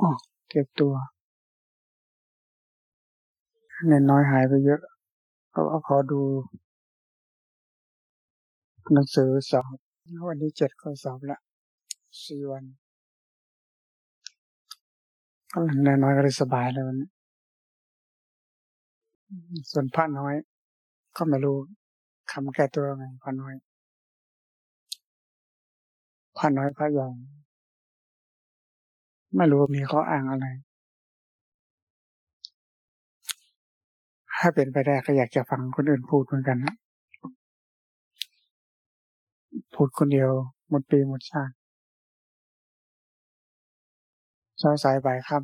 อ๋อเก็บตัวเน้นน้อยหายไปเยอะเพราะว่าขอดู หนังสือสอบวันที่เจ็ดก็สอบละสี่วันก็เน้นน้อยก็เลยสบายเลยวันนี้ส่วนพระน้อย ก็ไม่รู้คำแก้ตัวไงพระน้อยพระน้อยพระใหญ่ ไม่รู้มีข้ออ้างอะไร ถ้าเป็นไปได้ก็อยากจะฟังคนอื่นพูดเหมือนกันนะพูดคนเดียว หมดปีหมดชาติสายสายบ่ายคำ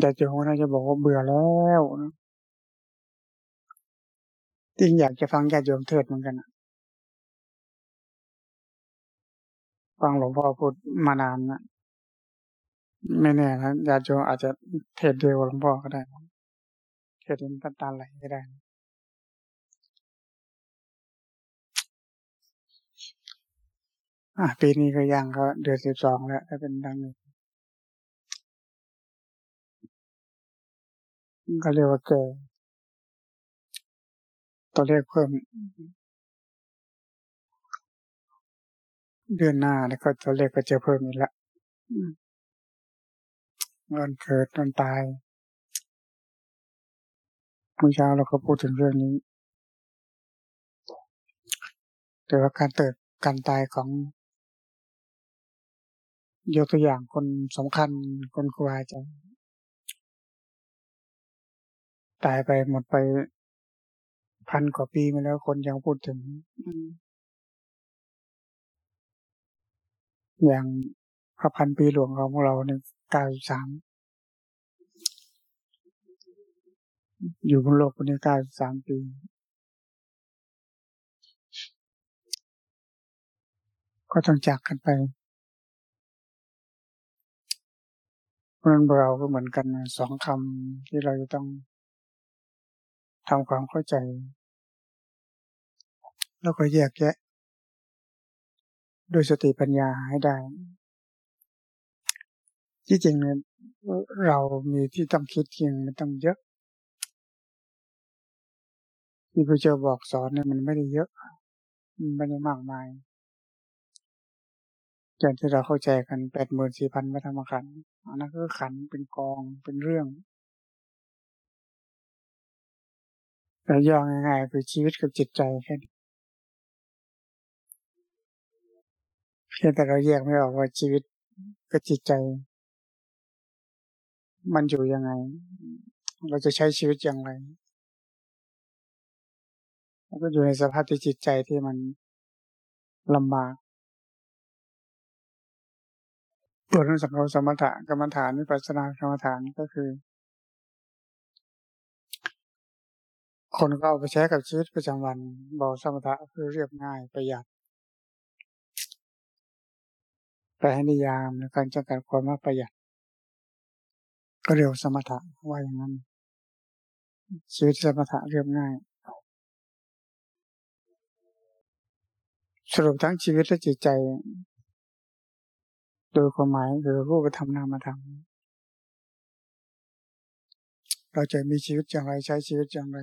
แต่เจ้าน่าจะบอกว่าเบื่อแล้วนะจริงอยากจะฟังญาติโยมเทศเหมือนกันนะ ฟังหลวงพ่อพูดมานานนะไม่แน่นะญาติโยมอาจจะเทศเดียวหลวงพ่อก็ได้เทศเป็นตาไหลก็ได้ อะปีนี้ก็ยังก็เดือนสิบสองแล้วถ้าเป็นดังนี้ก็เรียกว่าเกิดตัวเลขเพิ่ม เดือนหน้าแล้วก็ตัวเลขก็จะเพิ่มอีกละวันเกิดวันตายเมื่อเช้าเราก็พูดถึงเรื่องนี้ แต่ว่าการเติดการตายของยกตัวอย่างคนสำคัญคนครูอาจารย์ตายไปหมดไปพันกว่าปีมาแล้วคนยังพูดถึง อย่างพระพันปีหลวงของเราเนี่ยเก้าสามอยู่บนโลกคนนี้เก้าสามปี ก็ต้องจากกันไปเพราะนั้นเราก็เหมือนกันสองคำที่เราจะต้องทำความเข้าใจ แล้วก็แยกแยะ โดยสติปัญญาให้ได้ ที่จริงเนี่ยเรามีที่ต้องคิดจริงมันต้องเยอะ ที่พระเจ้าบอกสอนเนี่ยมันไม่ได้เยอะมันไม่ได้มากมายอย่างที่เราเข้าใจกันแปดหมื่นสี่พันพระธรรมขันธ์อันนั้นก็ขันเป็นกองเป็นเรื่องแต่ย่อง่ายๆคือชีวิตกับจิตใจแค่นี้ เพียงแต่เราแยกไม่ออกว่าชีวิตกับจิตใจ มันอยู่ยังไง เราจะใช้ชีวิตอย่างไรก็อยู่ในสภาพที่จิตใจที่มันลำบากตัวนั้นสังเขาสมถะกรรมฐานวิปัสสนากรรมฐานก็คือ คนก็เอาไปใช้กับชีวิตประจำวันบอกสมถะคือเรียบง่ายประหยัด แปลให้นิยามในการจำกัดความว่าประหยัด ก็เรียกสมถะว่าอย่างนั้น ชีวิตสมถะเรียบง่าย สรุปทั้งชีวิตและจิตใจ โดยความหมายคือรูปธรรมนามธรรมเราจะมีชีวิตอย่างไรใช้ชีวิตอย่างไร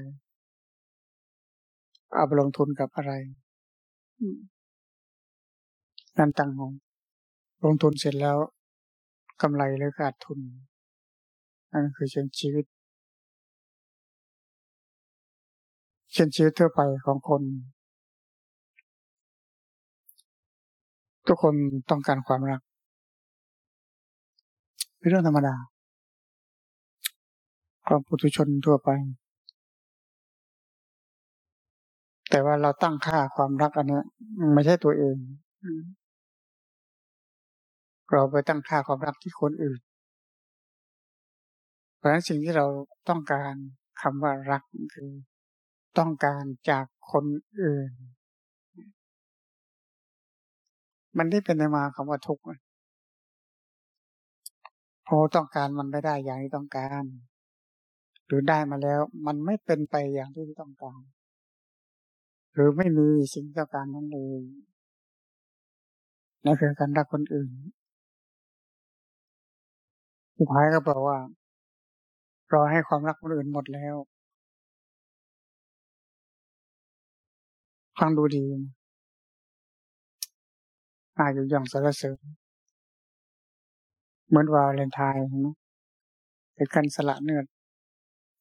เอาไปลงทุนกับอะไรนั่นตังของ ลงทุนเสร็จแล้วกำไรหรือขาดทุนนั่นคือเช่นชีวิต เช่นชีวิตทั่วไปของคน ทุกคนต้องการความรักเป็นเรื่องธรรมดาของปุถุชนทั่วไป แต่ว่าเราตั้งค่าความรักอันนี้ไม่ใช่ตัวเอง เราไปตั้งค่าความรักที่คนอื่น เพราะฉะนั้นสิ่งที่เราต้องการคำว่ารักคือ ต้องการจากคนอื่น มันได้เป็นมาคำว่าทุกข์พอต้องการมันไม่ได้อย่างที่ต้องการ หรือได้มาแล้ว มันไม่เป็นไปอย่างที่ต้องการ หรือไม่มีสิ่งต้องการนั้นเลยนั่นคือการรักคนอื่น สุดท้ายก็บอกว่ารอให้ความรักคนอื่นหมดแล้วฟังดูดีอาอยู่อย่างสารเสริญเหมือนวาเลนไทน์นะเป็นการสละเนื้อ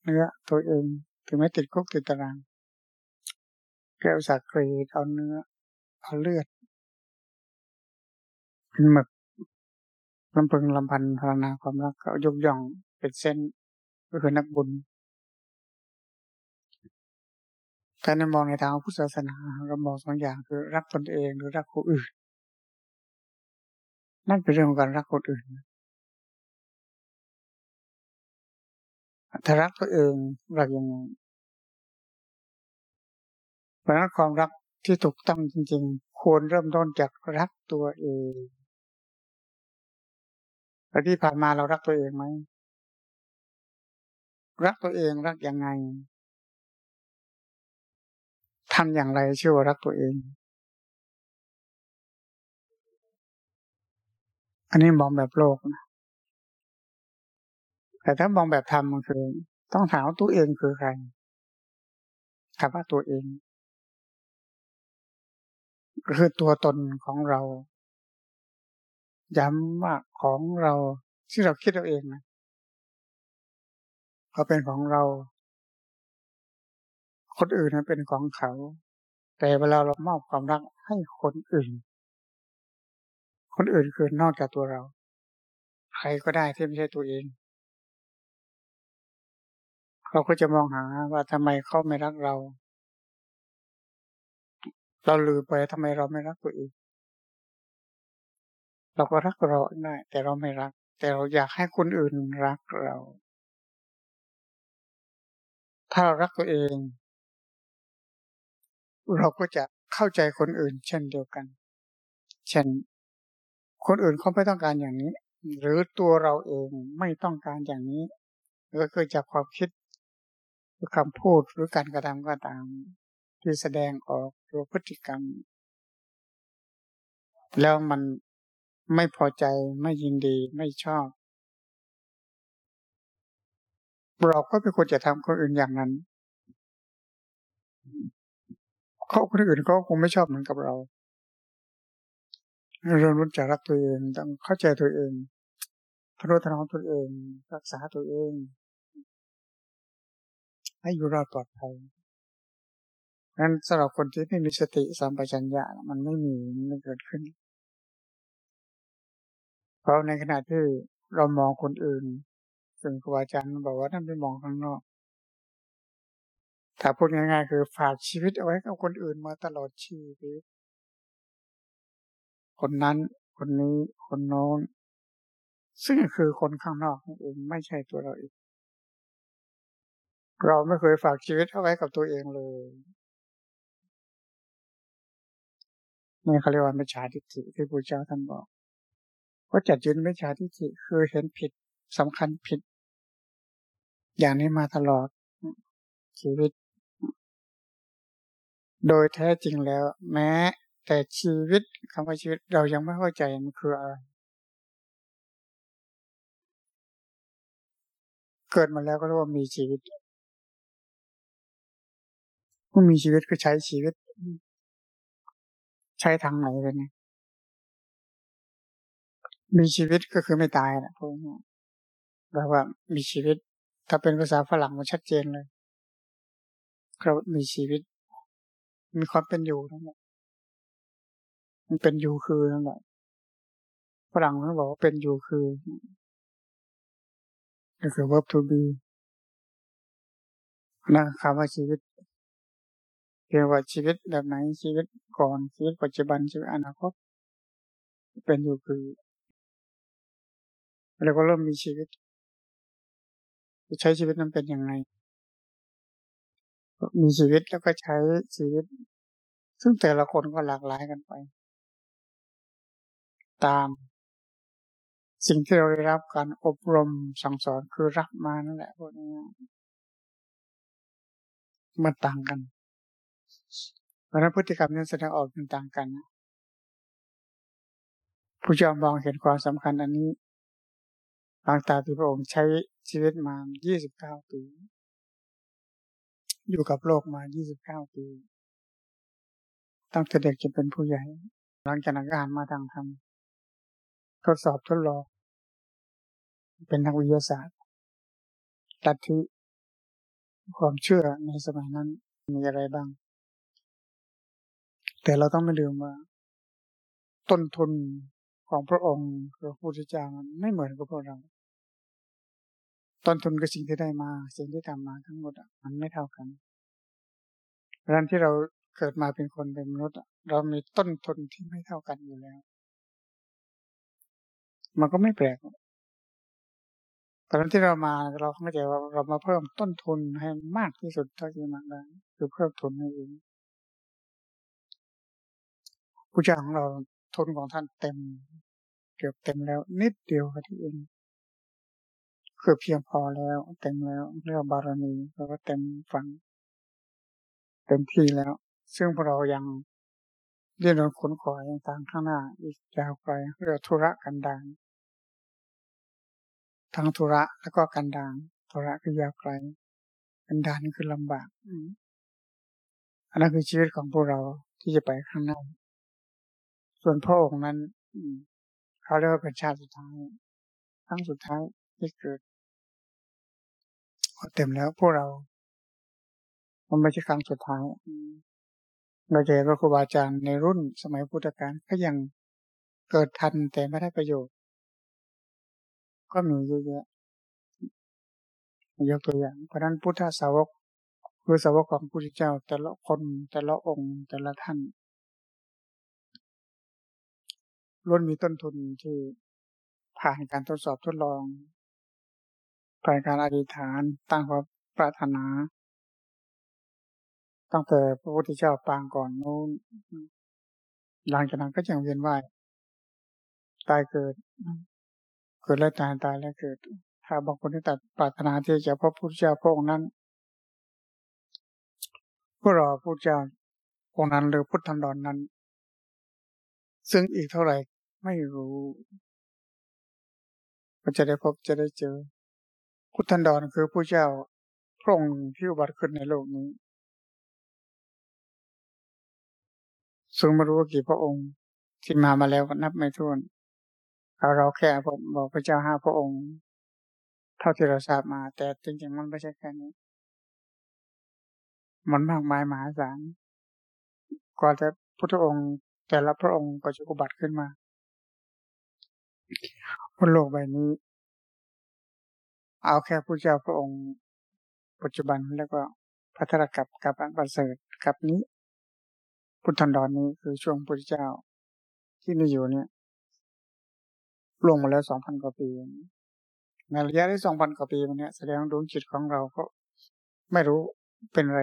เนื้อตัวเองถึงไม่ติดคุกติดตารางแก้วสักกรีดเอาเนื้อเอาเลือดเป็นหมึก ลำพึงลำพันพลานาความรักก็ยกย่องเป็นเส้นก็คือนักบุญถ้าในมองในทางพุทธศาสนาเรามองสองอย่างคือรักตนเองหรือรักคนอื่น นั่นเป็นเรื่องของการรักคนอื่น ถ้ารักตัวเองรักยังไงเพราะนั้นความรักที่ถูกต้องจริง ๆ ควรเริ่มต้นจากรักตัวเอง แล้วที่ผ่านมาเรารักตัวเองไหม รักตัวเองรักยังไงทำอย่างไรชื่อว่ารักตัวเอง อันนี้มองแบบโลกนะ แต่ถ้ามองแบบธรรมมันคือ ต้องถามตัวเองคือใครคำว่าตัวเอง คือตัวตนของเรา ย้ำว่าของเราที่เราคิดเอาเองนะเขาเป็นของเรา คนอื่นนั้นเป็นของเขา แต่เวลาเรามอบความรักให้คนอื่น คนอื่นคือนอกจากตัวเรา ใครก็ได้ที่ไม่ใช่ตัวเองเราก็จะมองหาว่าทำไมเขาไม่รักเรา เราลืมไปทำไมเราไม่รักตัวเอง เราก็รักเราได้แต่เราไม่รัก แต่เราอยากให้คนอื่นรักเรา ถ้าเรารักตัวเอง เราก็จะเข้าใจคนอื่น เช่นเดียวกัน เช่น คนอื่นเขาไม่ต้องการอย่างนี้ หรือตัวเราเองไม่ต้องการอย่างนี้ก็เกิดจากความคิดหรือคำพูดหรือการกระทำก็ตาม ที่แสดงออกหรือพฤติกรรม แล้วมัน ไม่พอใจไม่ยินดีไม่ชอบ เราก็เป็นคนจะทำคนอื่นอย่างนั้นเขาคนอื่นเขาคงไม่ชอบเหมือนกับเราเรารู้จักรักตัวเองต้องเข้าใจตัวเองทนุถนอมตัวเอง รักษาตัวเอง ให้อยู่รอดปลอดภัยนั้นสำหรับคนที่ไม่มีสติสัมปชัญญะมันไม่มีมันไม่เกิดขึ้น เพราะในขณะที่เรามองคนอื่น ซึ่งครูอาจารย์บอกว่าท่านไปมองข้างนอก ถ้าพูดง่ายๆ คือฝากชีวิตเอาไว้กับคนอื่นมาตลอดชีวิต คนนั้น คนนี้ คนโน้น ซึ่งคือคนข้างนอกนั่นเองไม่ใช่ตัวเราเอง เราไม่เคยฝากชีวิตเอาไว้กับตัวเองเลยนี่เขาเรียกว่ามิจฉาทิฏฐิที่พระเจ้าท่านบอก ว่าจัดยืนมิจฉาทิฏฐิคือเห็นผิดสำคัญผิด อย่างนี้มาตลอดชีวิต โดยแท้จริงแล้ว แม้ แต่ชีวิตคำว่าชีวิตเรายังไม่เข้าใจมันคืออะไรเกิดมาแล้วก็เรียกว่ามีชีวิตผู้มีชีวิตก็ใช้ชีวิต ใช้ทางไหนกันเนี่ย มีชีวิตก็คือไม่ตายนะพวกนี้แปลว่ามีชีวิต ถ้าเป็นภาษาฝรั่งมันชัดเจนเลยเรามีชีวิต มีความเป็นอยู่นั่นแหละมันเป็นอยู่คือนั่นแหละฝรั่งเขาบอกว่าเป็นอยู่คือก็คือ verb to be นะคำว่าชีวิตเรียกว่าชีวิตแบบไหนชีวิตก่อนชีวิตปัจจุบันชีวิตอนาคตเป็นอยู่คือ เราก็เริ่มมีชีวิตใช้ชีวิตนั้นเป็นยังไงมีชีวิตแล้วก็ใช้ชีวิต ซึ่งแต่ละคนก็หลากหลายกันไป ตาม สิ่งที่เราได้รับการอบรมสั่งสอนคือรับมานั่นแหละพวกนี้มันต่างกันเพราะนั้นพฤติกรรมนั้นแสดงออกมันต่างกันผู้เจ้ามองเห็นความสำคัญอันนี้ หลังจากที่พระองค์ใช้ชีวิตมา 29 ปี อยู่กับโลกมา 29 ปี ตั้งแต่เด็กจนเป็นผู้ใหญ่ หลังจากนักอ่านมาทางธรรม ทดสอบทดลอง เป็นนักวิทยาศาสตร์ลัทธิความเชื่อในสมัยนั้นมีอะไรบ้าง แต่เราต้องไม่ลืมว่า ต้นทุน ของพระองค์คือพระพุทธเจ้ามันไม่เหมือนกับพวกเรา ต้นทุนกับสิ่งที่ได้มา สิ่งที่ทำมาทั้งหมดมันไม่เท่ากันดังนั้นที่เราเกิดมาเป็นคนเป็นมนุษย์เรามีต้นทุนที่ไม่เท่ากันอยู่แล้ว มันก็ไม่แปลกตอนที่เรามาเราเข้าใจว่าเรามาเพิ่มต้นทุนให้มากที่สุดเท่าที่มากได้คือเพิ่มทุนให้เองผู้จ้าของเรา ทุนของท่านเต็ม เกือบเต็มแล้ว นิดเดียวแค่เองคือเพียงพอแล้ว เต็มแล้วเรียกบารมีเราก็เต็มฝัง เต็มที่แล้ว ซึ่งพวกเรายังเรียนรู้ขนขวายต่างข้างหน้า อีกยาวไกลเรื่องธุระกันดารทั้งธุระแล้วก็กันดารธุระคือยาวไกล กันดารคือลำบากอันนั้นคือชีวิตของพวกเราที่จะไปข้างหน้า ส่วนพระองค์นั้นเขาเรียกว่าเป็นชาติสุดท้ายครั้งสุดท้ายที่เกิดเต็มแล้วพวกเรา มันไม่ใช่ครั้งสุดท้ายเราจะเห็นว่าครูบาอาจารย์ในรุ่นสมัยพุทธกาลก็ยังเกิดทันแต่ไม่ได้ประโยชน์ ก็มีเยอะแยะยกตัวอย่าง เพราะนั้นพุทธสาวกคือสาวกของพระพุทธเจ้า แต่ละคนแต่ละองค์แต่ละท่าน ล้วนมีต้นทุนที่ผ่านการทดสอบทดลอง ผ่านการอธิษฐานตั้งความปรารถนา ตั้งแต่พระพุทธเจ้าปางก่อนนู้นหลังจากนั้นก็ยังเวียนว่ายตายเกิด เกิดแล้วตายตายแล้วเกิด ถ้าบางคนที่ตัดปรารถนาที่จะพบพระพุทธเจ้าพระองค์นั้นพวกเราพุทธเจ้าองค์นั้นหรือพุทธันดรนนั้น ซึ่งอีกเท่าไหร่ ไม่รู้ก็จะได้พบจะได้เจอ พุทธันดรคือผู้เจ้าพระองค์ที่อุบัติขึ้นในโลกนี้ซึ่งไม่รู้ว่ากี่พระองค์ที่มามาแล้วก็นับไม่ถ้วนเราเราแค่บอกพระเจ้าห้าพระองค์ เท่าที่เราทราบมา แต่จริงๆมันไม่ใช่แค่นี้ มันมากมายมหาศาลกว่าจะพุทธองค์ แต่ละพระองค์ก็จะอุบัติขึ้นมา บนโลกใบนี้ เอาแค่พระเจ้าพระองค์ ปัจจุบันแล้วก็พัฒนากับกับอันประเสริฐกับนี้ พุทธันดรนนี้คือช่วงพระเจ้าที่มีอยู่เนี่ยลงมาแล้วสองพันกว่าปีในระยะที่สองพันกว่าปีมันเนี้ยแสดงดวงจิตของเราก็ไม่รู้เป็นอะไร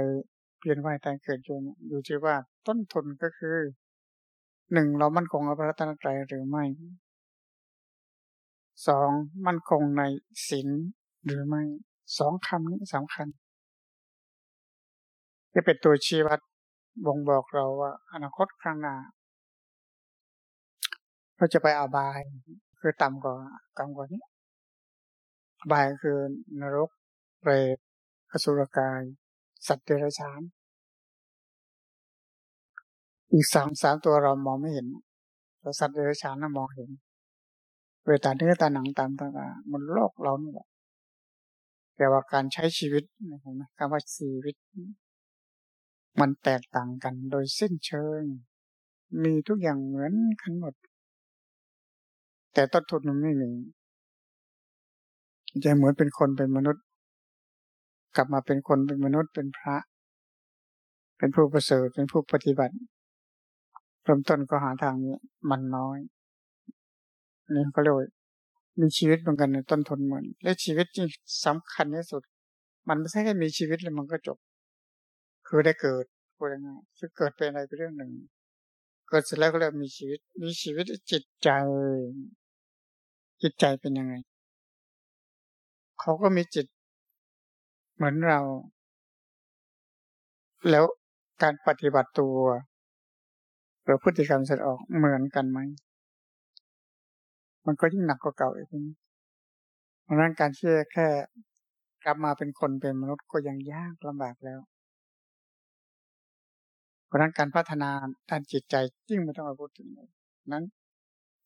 เปลี่ยนว่ายตายเกิดอยู่อยู่ที่ว่าต้นทุนก็คือหนึ่งเรามั่นคงกับพระตนตรัยหรือไม่ สองมั่นคงในศีลหรือไม่สองคำนี้สำคัญจะเป็นตัวชี้วัดบ่งบอกเราว่า อนาคตข้างหน้าเราจะไปอาบาย คือต่ำกว่าต่ำกว่านี้อบายคือนรกเปรตอสุรกาย สัตว์เดรัจฉานอีกสามสามตัวเรามองไม่เห็นแต่สัตว์เดรัจฉานน่ะมองเห็น เวตาเนื้อตาหนังตามตามันโลกเรานี่แหละแต่ว่าการใช้ชีวิตเห็นไหมคำว่าชีวิต มันแตกต่างกันโดยสิ้นเชิง มีทุกอย่างเหมือนกันหมด แต่ต้นทุนมันไม่มีจะเหมือนเป็นคนเป็นมนุษย์ กลับมาเป็นคนเป็นมนุษย์เป็นพระ เป็นผู้ประเสริฐเป็นผู้ปฏิบัติเริ่มต้นก็หาทางนี้มันน้อย นี่ก็เลยมีชีวิตเหมือนกันในต้นทุนเหมือนและชีวิตที่สำคัญที่สุด มันไม่ใช่แค่มีชีวิตแล้วมันก็จบ คือได้เกิดพูดง่ายคือเกิดเป็นอะไรเป็นเรื่องหนึ่ง เกิดเสร็จแล้วก็เรียกมีชีวิต มีชีวิตจิตใจ จิตใจเป็นยังไงเขาก็มีจิต เหมือนเรา แล้วการปฏิบัติตัวหรือพฤติกรรมแสดงออกเหมือนกันไหม มันก็ยิ่งหนักกว่าเก่าอีกเพราะนั้นการที่แค่กลับมาเป็นคนเป็นมนุษย์ก็ยังยากลำบากแล้ว เพราะนั้นการพัฒนาด้านจิตใจยิ่งไม่ต้องมาพูดถึงเลยนั้น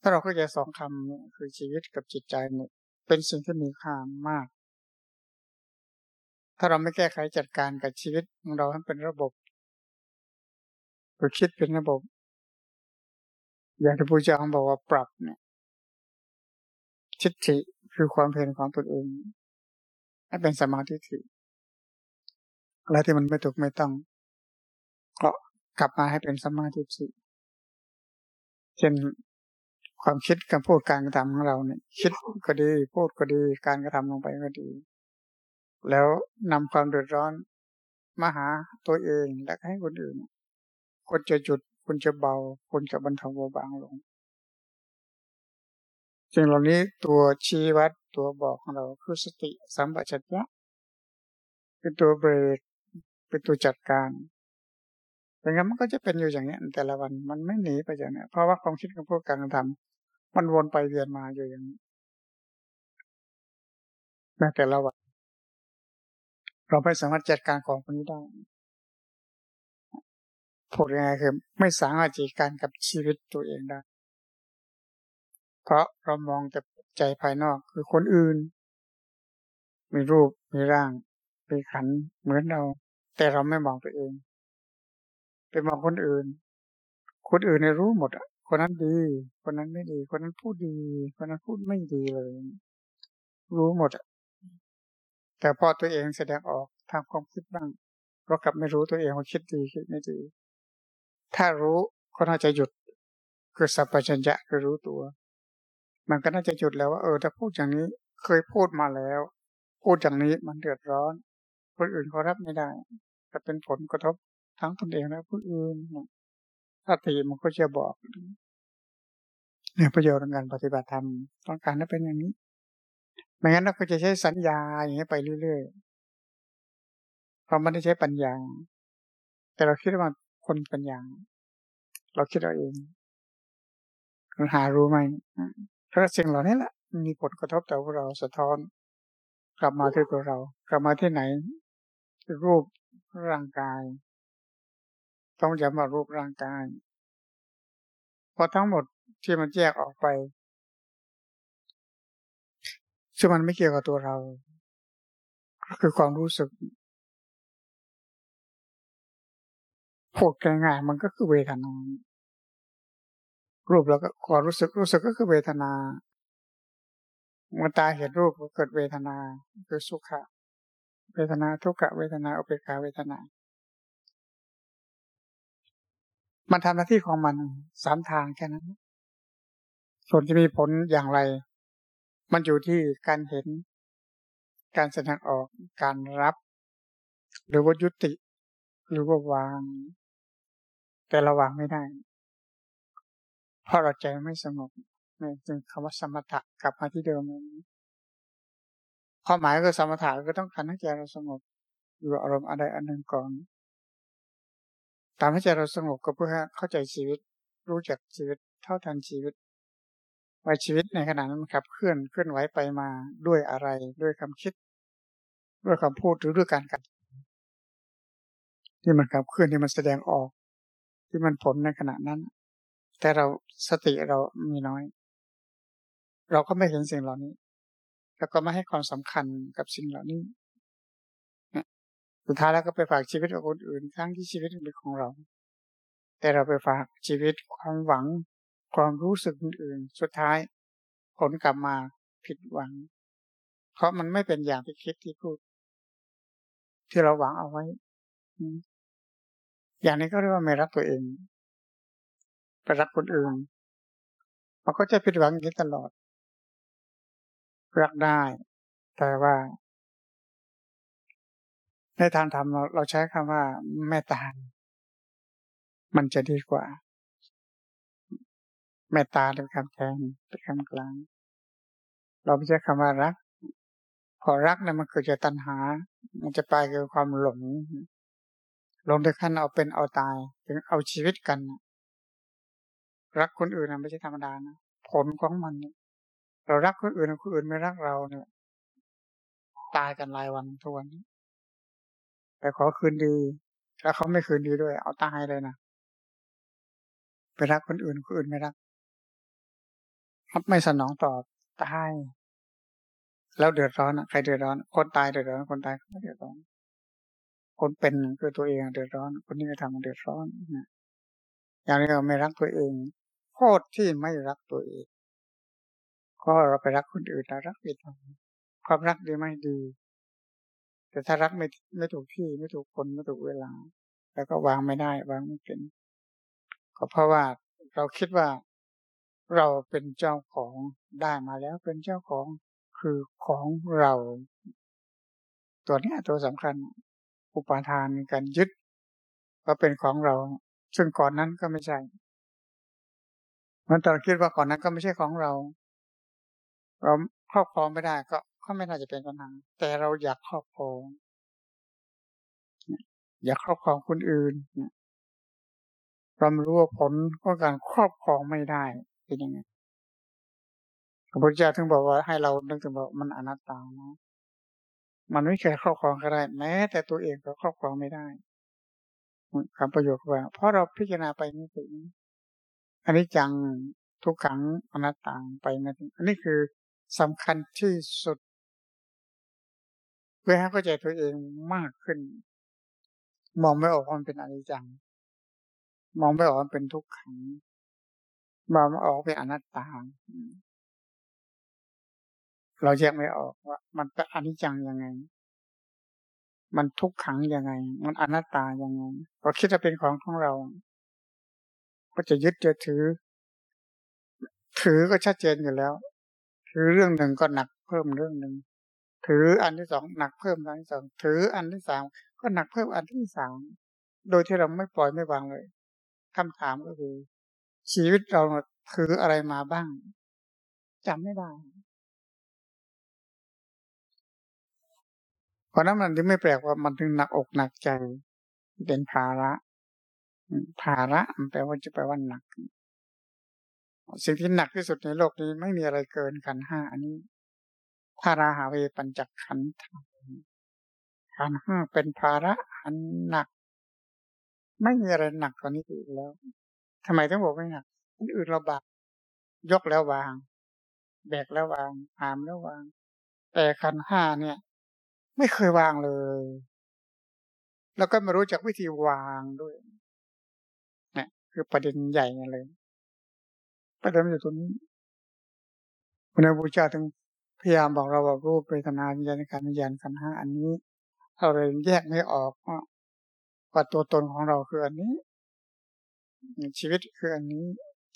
ถ้าเราเข้าใจสองคำนี่คือชีวิตกับจิตใจเนี่ยเป็นสิ่งที่มีค่ามาก ถ้าเราไม่แก้ไขจัดการกับชีวิตของเราให้เป็นระบบคือคิดเป็นระบบ อย่างที่พระเจ้าบอกว่าปรับเนี่ย ทิฏฐิคือความเพียรของตนเอง ให้เป็นสมาธิิอะไรที่มันไม่ถูกไม่ต้อง ก็กลับมาให้เป็นสมาธิิเช่นความคิดการพูดการกระทำของเราเนี่ย คิดก็ดี พูดก็ดี การกระทำลงไปก็ดี แล้วนำความเดือดร้อนมาหาตัวเองและให้คนอื่นคนจะจุดคนจะเบาคนจะบรรเทาเบาบางลง สิ่งเหล่านี้ตัวชี้วัดตัวบอกของเราคือสติสัมปชัญญะเป็นตัวเบรกเป็นตัวจัดการอย่างนั้นมันก็จะเป็นอยู่อย่างนี้แต่ละวันมันไม่หนีไปจากนี้เพราะว่าความคิดกับพวกการกระทำมันวนไปเวียนมาอยู่อย่างนี้แม้แต่ละวันเราไม่สามารถจัดการของคนนี้ได้พูดยังไงคือไม่สามารถจัดการกับชีวิตตัวเองได้ เพราะเรามองแต่ใจภายนอกคือคนอื่น มีรูปมีร่างมีขันเหมือนเรา แต่เราไม่มองตัวเองไปมองคนอื่น คนอื่นในรู้หมดอะคนนั้นดี คนนั้นไม่ดี คนนั้นพูดดี คนนั้นพูดไม่ดีเลย รู้หมดอะแต่พอตัวเองแสดงออกทางความคิดบ้างเรากลับไม่รู้ตัวเองว่าคิดดีคิดไม่ดี ถ้ารู้ก็น่าจะหยุดคือสัพพัญญะคือรู้ตัว มันก็น่าจะหยุดแล้วว่าเออถ้าพูดอย่างนี้เคยพูดมาแล้ว พูดอย่างนี้มันเดือดร้อน คนอื่นเขารับไม่ได้จะเป็นผลกระทบทั้งตนเองและผู้อื่นถ้าตีมันก็จะบอกเนี่ยประโยชน์ของการปฏิบัติธรรมต้องการให้เป็นอย่างนี้ไม่งั้นเราก็จะใช้สัญญาอย่างนี้ไปเรื่อยๆเราะมันได้ใช้ปัญญา แต่เราคิดว่าคนปัญญา เราคิดเราเองเราหารู้ไหม เพราะสิ่งเหล่านี้แหละมีผลกระทบต่อพวกเราสะท้อน กลับมาที่ตัวเรา กลับมาที่ไหน รูปร่างกาย ต้องย้ำว่ารูปร่างกายพอทั้งหมดที่มันแยกออกไปซึ่งมันไม่เกี่ยวกับตัวเราก็คือความรู้สึกพูดง่ายๆมันก็คือเวทนา รูปแล้วก็ความรู้สึกรู้สึกก็คือเวทนาเมื่อตาเห็นรูปก็เกิดเวทนาคือสุขะเวทนาทุกขะเวทนาอุเบกขาเวทนา มันทำหน้าที่ของมันสามทางแค่นั้น ส่วนจะมีผลอย่างไร มันอยู่ที่การเห็น การแสดงออกการรับ หรือว่ายุติ หรือว่าวาง แต่ระวางไม่ได้ เพราะเราใจไม่สงบนี่จึงคำว่าสมถะกลับมาที่เดิมความหมายก็สมถะก็ต้องการให้ใจเราสงบอยู่อารมณ์อะไรอันหนึ่งก่อนตามให้ใจเราสงบก็เพื่อเข้าใจชีวิต รู้จักชีวิต เท่าทันชีวิตว่าชีวิตในขณะนั้นมันขับเคลื่อนเคลื่อนไหวไปมาด้วยอะไรด้วยคำคิด ด้วยคำพูดหรือด้วยการกัดที่มันขับเคลื่อนที่มันแสดงออก ที่มันผลในขณะนั้น แต่เราสติเรามีน้อย เราก็ไม่เห็นสิ่งเหล่านี้ แล้วก็ไม่ให้ความสำคัญกับสิ่งเหล่านี้สุดท้ายแล้วก็ไปฝากชีวิตกับคนอื่นทั้งที่ชีวิตเป็นของเรา แต่เราไปฝากชีวิตความหวัง ความรู้สึกอื่นสุดท้ายผลกลับมาผิดหวัง เพราะมันไม่เป็นอย่างที่คิดที่พูด ที่เราหวังเอาไว้ อย่างนี้ก็เรียกว่าไม่รักตัวเอง ไปรักคนอื่น มันก็จะผิดหวังอย่างนี้ตลอด รักได้ แต่ว่า ในทางธรรมเราใช้คำว่าแม่ตามันจะดีกว่า แม่ตาเป็นคำแทนเป็นคำกลาง เราไม่ใช้คำว่ารัก พอรักเนี่ยมันเกิดจากตัณหา มันจะไปเกิดความหลงหลงถึงขั้นเอาเป็นเอาตาย ถึงเอาชีวิตกัน รักคนอื่นนะไม่ใช่ธรรมดานะผลของมันเรารักคนอื่นคนอื่นไม่รักเราเนี่ย ตายกันรายวันทุกวันแต่ขอคืนดีถ้าเขาไม่คืนดีด้วย เอาตายเลยนะไปรักคนอื่นคนอื่นไม่รักรับไม่สนองตอบตายแล้วเดือดร้อนใครเดือดร้อน คนตายเดือดร้อนคนตายก็เดือดร้อน คนเป็นคือตัวเองเดือดร้อน คนนี้ก็ทำเดือดร้อนนะอย่างนี้เราไม่รักตัวเอง โคตรที่ไม่รักตัวเองก็เราไปรักคนอื่นเรารักผิดความรักดีไม่ดี แต่ถ้ารักไม่ไม่ถูกที่ไม่ถูกคนไม่ถูกเวลา แล้วก็วางไม่ได้ วางไม่เป็น ก็เพราะว่าเราคิดว่าเราเป็นเจ้าของได้มาแล้วเป็นเจ้าของคือของเรา ตัวนี้ตัวสำคัญ อุปาทานการยึด ก็เป็นของเรา ซึ่งก่อนนั้นก็ไม่ใช่ มันตอนคิดว่าก่อนนั้นก็ไม่ใช่ของเรา เราครอบครองไม่ได้ก็ก็ไม่น่าจะเป็นปัญหาแต่เราอยากครอบครองอยากครอบครองคนอื่นเรารู้ว่าผลของการครอบครองไม่ได้เป็นยังไงพระพุทธเจ้าถึงบอกว่าให้เรานึกถึงว่ามันอนัตตานะมันไม่เคยครอบครองก็ได้แม้ แต่ตัวเองก็ครอบครองไม่ได้คำประโยคว่าเพราะเราพิจารณาไปไม่ถึง อันนี้จังทุกขังอนัตตาไปไม่ถึงอันนี้คือสำคัญที่สุด เพื่อให้เข้าใจตัวเองมากขึ้น มองไม่ออกว่ามันเป็นอนิจจัง มองไม่ออกว่าเป็นทุกขัง มองไม่ออกเป็นอนัตตาเราแยกไม่ออกว่า มันเป็นอนิจจังยังไง มันทุกขังยังไง มันอนัตตายังไงพอคิดว่าเป็นของของเรา ก็จะยึดจะถือ ถือก็ชัดเจนอยู่แล้ว ถือเรื่องหนึ่งก็หนักเพิ่มเรื่องหนึ่งถืออันที่สองหนักเพิ่มอันที่สองถืออันที่สามก็หนักเพิ่มอันที่สามโดยที่เราไม่ปล่อยไม่วางเลยคำถามก็คือ ชีวิตเราถืออะไรมาบ้างจำไม่ได้เพราะนั้นมันถึงไม่แปลกว่ามันถึงหนักอกหนักใจ เป็นภาระ ภาระมันแปลว่าจะแปลว่าหนัก สิ่งที่หนักที่สุดในโลกนี้ไม่มีอะไรเกินขันห้าอันนี้ภาราหาเวปัญจขันธ์ขันห้าเป็นภาระอันหนัก ไม่มีอะไรหนักกว่านี้อีกแล้วทำไมต้องบอกไม่หนักอันอื่นเราบากยกแล้ววาง แบกแล้ววางหามแล้ววาง แต่ขันห้าเนี่ย ไม่เคยวางเลย แล้วก็ไม่รู้จักวิธีวางด้วย คือประเด็นใหญ่เลยประเด็นอยู่ตรงนี้พระพุทธเจ้าถึงพยายามบอกเราว่ารูปเวทนาวิญญาณการวิญญาณขันห้าอันนี้เราเลยแยกไม่ออกว่าตัวตนของเราคืออันนี้ ชีวิตคืออันนี้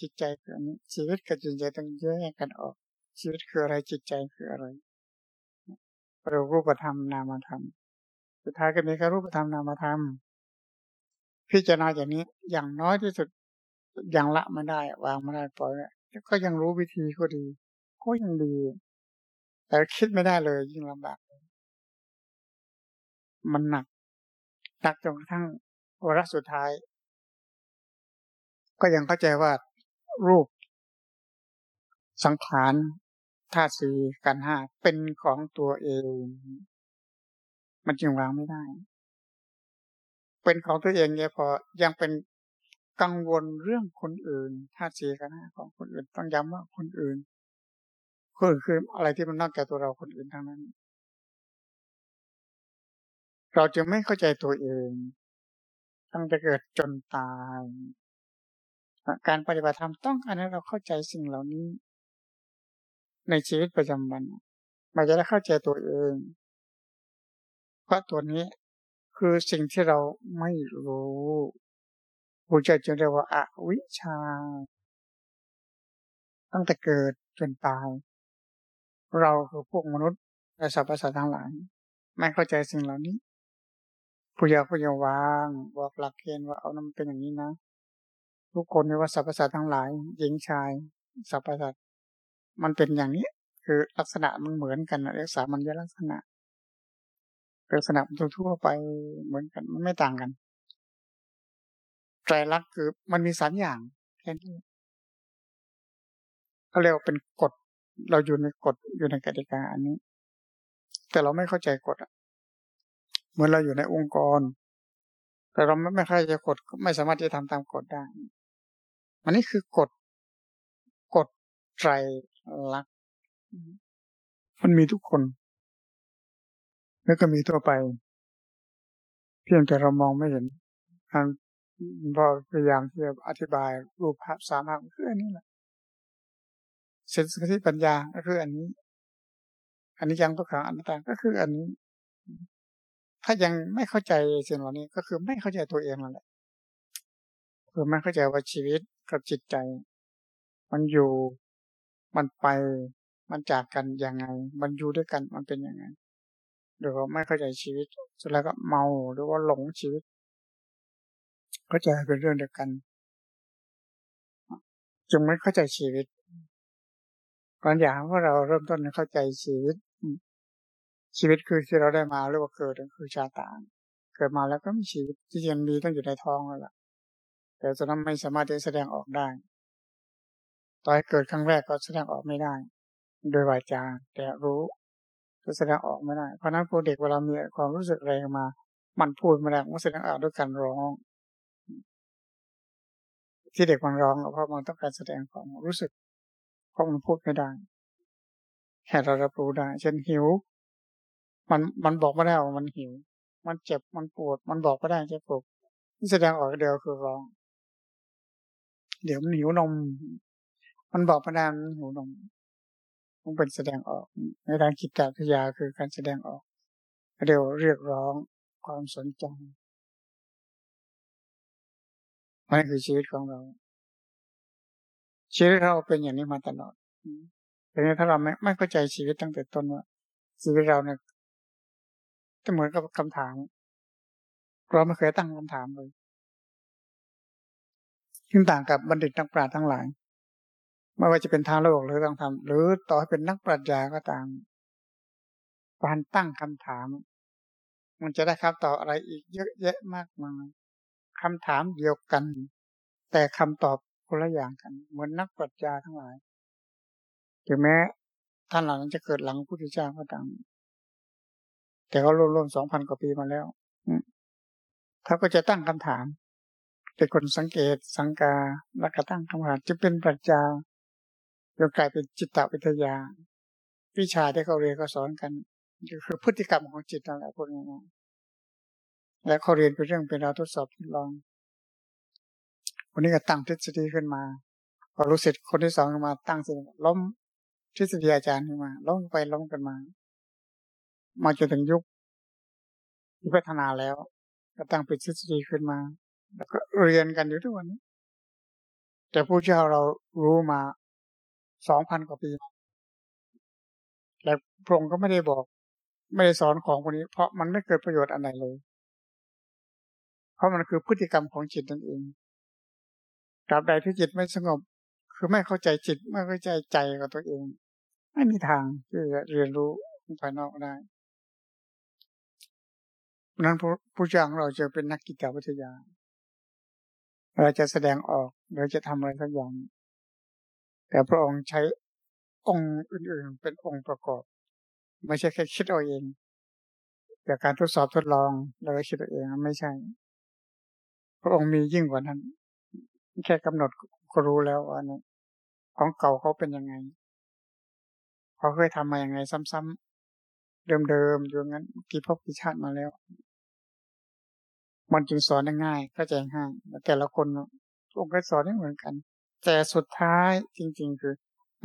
จิตใจคืออันนี้ ชีวิตกับจิตใจต้องแยกกันออก ชีวิตคืออะไรจิตใจคืออะไรเรารูปธรรมนามธรรมสุดท้ายก็มีแค่รูปธรรมนามธรรม พิจารณาอย่างนี้อย่างน้อยที่สุดยังละไม่ได้ วางไม่ได้ปล่อยก็ยังรู้วิธีก็ดีก็ยังดี แต่คิดไม่ได้เลย ยิ่งลำบากมันหนักหนักจนกระทั่งวาระสุดท้าย ก็ยังเข้าใจว่ารูป สังขารธาตุสีกันห้าเป็นของตัวเอง มันจึงวางไม่ได้ เป็นของตัวเองเนี่ยพอยังเป็นกังวลเรื่องคนอื่นธาตุสี่กันห้าของคนอื่นต้องย้ำว่าคนอื่นคนอื่นคืออะไรที่มันนอกจากตัวเราคนอื่นทั้งนั้น เราจะไม่เข้าใจตัวเอง ตั้งแต่เกิดจนตาย การปฏิบัติธรรมต้องการให้เราเข้าใจสิ่งเหล่านี้ ในชีวิตประจำวันมันจะได้เข้าใจตัวเองเพราะตัวนี้ คือสิ่งที่เราไม่รู้ผูเจ้าจึงเรียกว่าอาวิชา ตั้งแต่เกิดจนตาย เราคือพวกมนุษย์และสรรพสัตว์ทั้งหลายไม่เข้าใจสิ่งเหล่านี้ผู้ยาผู้ยาวางบอกหลักเกณฑ์ว่าเอาน้ำเป็นอย่างนี้นะ ทุกคนในว่าสรรพสัตว์ทั้งหลายหญิงชายสรรพสัตว์มันเป็นอย่างนี้ คือลักษณะมันเหมือนกันลักษณะมันยลักษณะ ลักษณะมันทั่วไปเหมือนกันมันไม่ต่างกันไตรลักษณ์คือมันมีสามอย่างแค่นี้เขาเรียกว่าเป็นกฎ เราอยู่ในกฎอยู่ในกติกาอันนี้ แต่เราไม่เข้าใจกฎอะเหมือนเราอยู่ในองค์กร แต่เราไม่ไม่เข้าใจกฎไม่สามารถที่จะทำตามกฎได้อันนี้คือกฎกฎไตรลักษณ์มันมีทุกคน แล้วก็มีทั่วไป เพียงแต่เรามองไม่เห็นอันพอพยายามที่จะอธิบายรูปภาพสามภาพคืออันนี้แหละเซนสติปัญญาก็คืออันนี้ อันนี้ยังตัวขาอันต่างก็คืออันนี้ ถ้ายังไม่เข้าใจสิ่งเหล่านี้ก็คือไม่เข้าใจตัวเองนั่นแหละคือไม่เข้าใจว่าชีวิตกับจิตใจ มันอยู่มันไปมันจากกันยังไง มันอยู่ด้วยกันมันเป็นยังไง หรือว่าไม่เข้าใจชีวิตสุดแล้วก็เมาหรือว่าหลงชีวิตเข้าใจเป็นเรื่องเดียวกันจึงไม่เข้าใจชีวิตก่อนอย่างว่าเราเริ่มต้นเข้าใจชีวิต ชีวิตคือที่เราได้มาเรียกว่าเกิดคือชาตาเกิดมาแล้วก็มีชีวิตที่ยังมีต้องอยู่ในท้องแล้วล่ะ แต่ตอนนั้นไม่สามารถจะแสดงออกได้ตอนเกิดครั้งแรกก็แสดงออกไม่ได้ โดยวาจาแต่รู้ จะแสดงออกไม่ได้ เพราะนั้นพวกเด็กเวลามีความรู้สึกอะไรมา มันพูดไมาแล้มันแสดงออกด้วยการร้อง ที่เด็กมันร้องเพราะมันต้องการแสดงความรู้สึก เพราะมันพูดไม่ได้ แค่เรารับรู้ได้ เช่นหิว มันมันบอกไม่ได้ว่ามันหิว มันเจ็บมันปวด มันบอกไม่ได้จะปวดที่แสดงออกเดียวคือร้อง เดี๋ยวมันหิวนม มันบอกพระนามหูนม มันเป็นแสดงออก ในทางจิตตวิยาคือการแสดงออกเรียกเรียกร้องความสนใจมันคือชีวิตของเรา ชีวิตเราเป็นอย่างนี้มาตลอดแต่ถ้าเราไม่ไม่เข้าใจชีวิตตั้งแต่ต้นว่าชีวิตเราเนี่ยจะเหมือนกับคำถามเราไม่เคยตั้งคำถามเลยซึ่งต่างกับบัณฑิตนักปราชญ์ทั้งหลาย ไม่ว่าจะเป็นทางโลกหรือทางธรรมหรือต่อให้เป็นนักปรัชญาก็ตามการตั้งคำถาม มันจะได้คำตอบอะไรอีกเยอะแยะมากมายคำถามเดียวกัน แต่คำตอบคนละอย่างกัน เหมือนนักปรัชญาทั้งหลายถึงแม้ท่านเหล่านั้นจะเกิดหลังพุทธเจ้าก็ตามแต่เขารวมๆสองพันกว่าปีมาแล้วเขาก็จะตั้งคำถามเป็นคนสังเกตสังกาแล้วก็ตั้งคำถามจะเป็นปรัชญา จนกลายเป็นจิตตวิทยา วิชาที่เขาเรียนก็สอนกันคือพฤติกรรมของจิตนั่นแหละพวกนี้นะและเขาเรียนเป็นเรื่องเป็นราวทดสอบทดลองวันนี้ก็ตั้งทฤษฎีขึ้นมา พอรู้เสร็จคนที่สองมาตั้งเสร็จล้มทฤษฎีอาจารย์ขึ้นมาล้มไปล้มกันมา มาจนถึงยุคที่พัฒนาแล้ว ก็ตั้งเป็นทฤษฎีขึ้นมา แล้วก็เรียนกันอยู่ทุกวันนี้แต่ผู้เจ้าเรารู้มา สองพันกว่าปีและพระองค์ก็ไม่ได้บอก ไม่ได้สอนของพวกนี้ เพราะมันไม่เกิดประโยชน์อะไรเลย เพราะมันคือพฤติกรรมของจิตนั่นเองตราบใดที่จิตไม่สงบ คือไม่เข้าใจจิต ไม่เข้าใจใจกับตัวเอง ไม่มีทางที่จะเรียนรู้ภายนอกได้นั้นผู้จ้างเราจะเป็นนักกิจวิทยา เราจะแสดงออก เราจะทำอะไรสักอย่าง แต่พระองค์ใช้องค์อื่นๆ เป็นองค์ประกอบ ไม่ใช่แค่คิดเอาเองจากการทดสอบทดลองเราก็คิดเอาเองไม่ใช่ พระองค์มียิ่งกว่านั้น แค่กำหนดก็รู้แล้วว่านี่ของเก่าเขาเป็นยังไงเขาเคยทำมาอย่างไงซ้ำๆเดิมๆอยู่งั้นกี่พบกี่ชาติมาแล้ว มันจึงสอนได้ง่ายเข้าใจง่ายแต่ละคนองค์ก็สอนไม่เหมือนกัน แต่สุดท้ายจริง ๆ คือ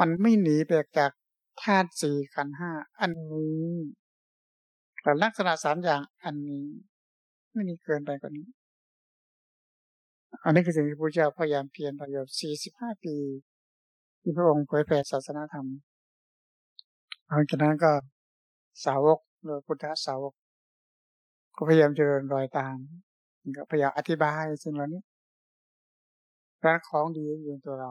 มันไม่หนีไปจากธาตุสี่ขันห้าอันนี้แต่ลักษณะสามอย่างอันนี้ ไม่มีเกินไปกว่านี้ อันนี้คือสิ่งที่พระเจ้าพยายามเพียรประโยชน์สี่สิบห้าปี ที่พระองค์เผยแผ่ศาสนาธรรมหลังจากนั้นก็สาวกหรือพุทธสาวก ก็พยายามเจริญรอยตามก็พยายามอธิบายสิ่งเหล่านี้ พราะของดีอยู่ในตัวเรา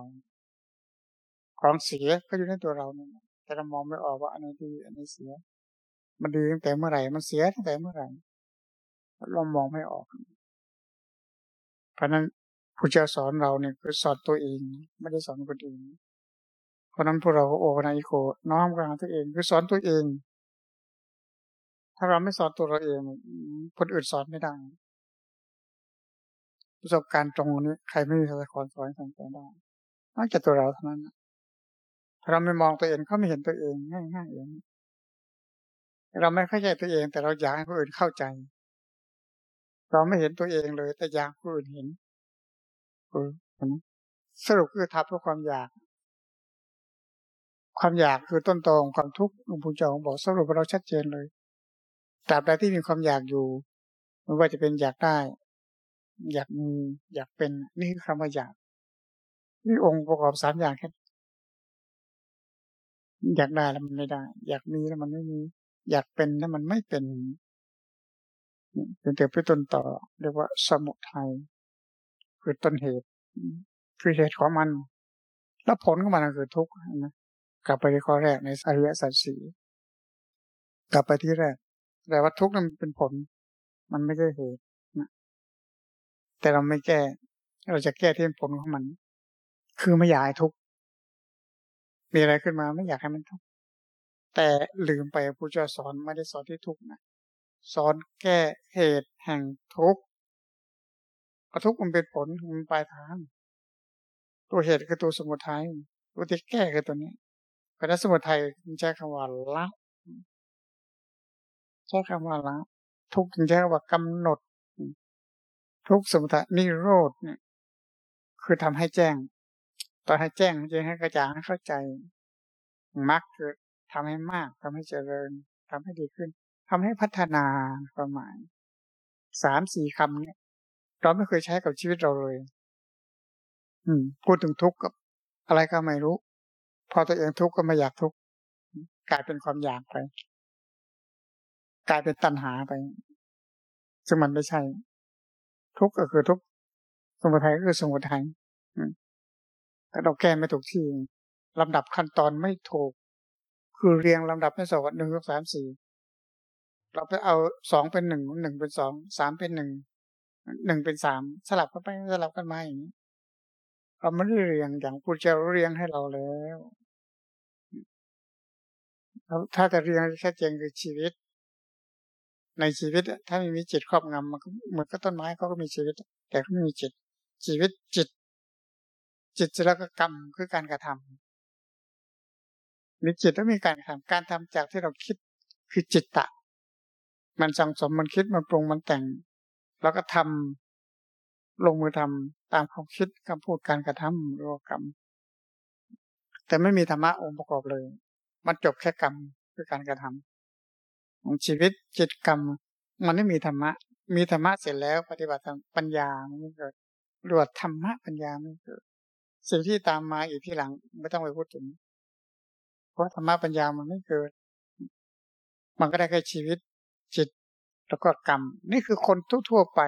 ของเสียก็อยู่ในตัวเราเนี่ยแต่เรามองไม่ออกว่าอันนี้ดีอันนี้เสีย มันดีตั้งแต่เมื่อไหร่ มันเสียตั้งแต่เมื่อไหร่ เรามองไม่ออก เพราะนั้นผู้เจ้าสอนเราเนี่ยคือสอนตัวเอง ไม่ได้สอนคนอื่น เพราะนั้นพวกเราโอนาอิโกน้อมกันตัวเองคือสอนตัวเอง ถ้าเราไม่สอนตัวเราเอง คนอื่นสอนไม่ได้ ประสบการณ์ตรงนี้ ใครไม่มีใครสอนสอนสอนได้นอกจากตัวเราเท่านั้นถ้าเราไม่มองตัวเองเขาไม่เห็นตัวเองง่ายๆเองเราไม่เข้าใจตัวเอง แต่เราอยากให้คนอื่นเข้าใจ เราไม่เห็นตัวเองเลย แต่อยากคนอื่นเห็นสรุปคือทับเพราะความอยาก ความอยากคือต้นตอของความทุกข์หลวงปู่จองบอกสรุปเราชัดเจนเลยตราบใดที่มีความอยากอยู่ไม่ว่าจะเป็นอยากได้ อยากมีอยากเป็นนี่คือคำว่าอยากนี่องค์ประกอบสามอย่างแค่อยากได้แล้วมันไม่ได้ อยากมีแล้วมันไม่มี อยากเป็นแล้วมันไม่เป็นเป็นเต่เป็นต้นต่อ เรียกว่า สมุทัยคือต้นเหตุคือเหตุของมัน แล้วผลของมันคือทุกข์นะกลับไปที่ข้อแรกในอริยสัจสี่กลับไปที่แรก แต่ว่าทุกข์นั้นเป็นผล มันไม่ใช่เหตุ แต่เราไม่แก้ เราจะแก้ที่ผลของมัน คือไม่อยากให้ทุกข์มีอะไรขึ้นมาไม่อยากให้มันทุกข์แต่ลืมไปพระเจ้าสอนไม่ได้สอนที่ทุกข์นะสอนแก้เหตุแห่งทุกข์ทุกข์มันเป็นผลมันปลายทาง ตัวเหตุคือตัวสมุทัยตัวที่แก้คือตัวนี้เพราะนั้นสมุทัยมันใช้คำว่าละใช้คำว่าละทุกจึงใช้คำว่ากำหนด ทุกสมุทัยนิโรธเนี่ย คือทำให้แจ้งตอนให้แจ้งจะให้กระจ่างให้เข้าใจมรรคคือทำให้มากทำให้เจริญทำให้ดีขึ้นทำให้พัฒนาความหมายสามสี่คำเนี่ยเราไม่เคยใช้กับชีวิตเราเลย อืม พูดถึงทุกข์กับ อะไรก็ไม่รู้ พอตัวเองทุกข์ก็ไม่อยากทุกข์กลายเป็นความอยากไป กลายเป็นตัณหาไปซึ่งมันไม่ใช่ ทุกข์ก็คือทุกข์สมุทัยก็คือสมุทัยแต่เราแก้ไม่ถูกที่ลำดับขั้นตอนไม่ถูก คือเรียงลำดับไม่สองหนึ่งสองสามสี่เราไปเอาสองเป็นหนึ่งหนึ่งเป็นสองสามเป็นหนึ่งหนึ่งเป็นสามสลับกันไปสลับกันมาอย่างนี้เราไม่ได้เรียงอย่างพุทธเจ้าเรียงให้เราแล้วถ้าจะเรียงแค่เจงคือชีวิต ในชีวิต ถ้าไม่มีจิตครอบงำมันก็เหมือนกับต้นไม้เขาก็มีชีวิต แต่เขาไม่มีจิต ชีวิตจิต จิตแล้วก็กรรมคือการกระทำมีจิตแล้วมีการทำการทำจากที่เราคิดคือจิตตะ มันสังสมมันคิดมันปรุงมันแต่ง แล้วก็ทำลงมือทำตามความคิดคำพูดการกระทำหรือกรรม แต่ไม่มีธรรมะองค์ประกอบเลย มันจบแค่กรรมคือการกระทำ ของชีวิตจิตกรรม มันไม่มีธรรมะ มีธรรมะเสร็จแล้ว ปฏิบัติปัญญาไม่เกิดรวดธรรมะปัญญาไม่เกิดสิ่งที่ตามมาอีกที่หลังไม่ต้องไปพูดถึง เพราะธรรมะปัญญามันไม่เกิด มันก็ได้แค่ชีวิตจิตแล้วก็กรรม นี่คือคนทั่วๆไป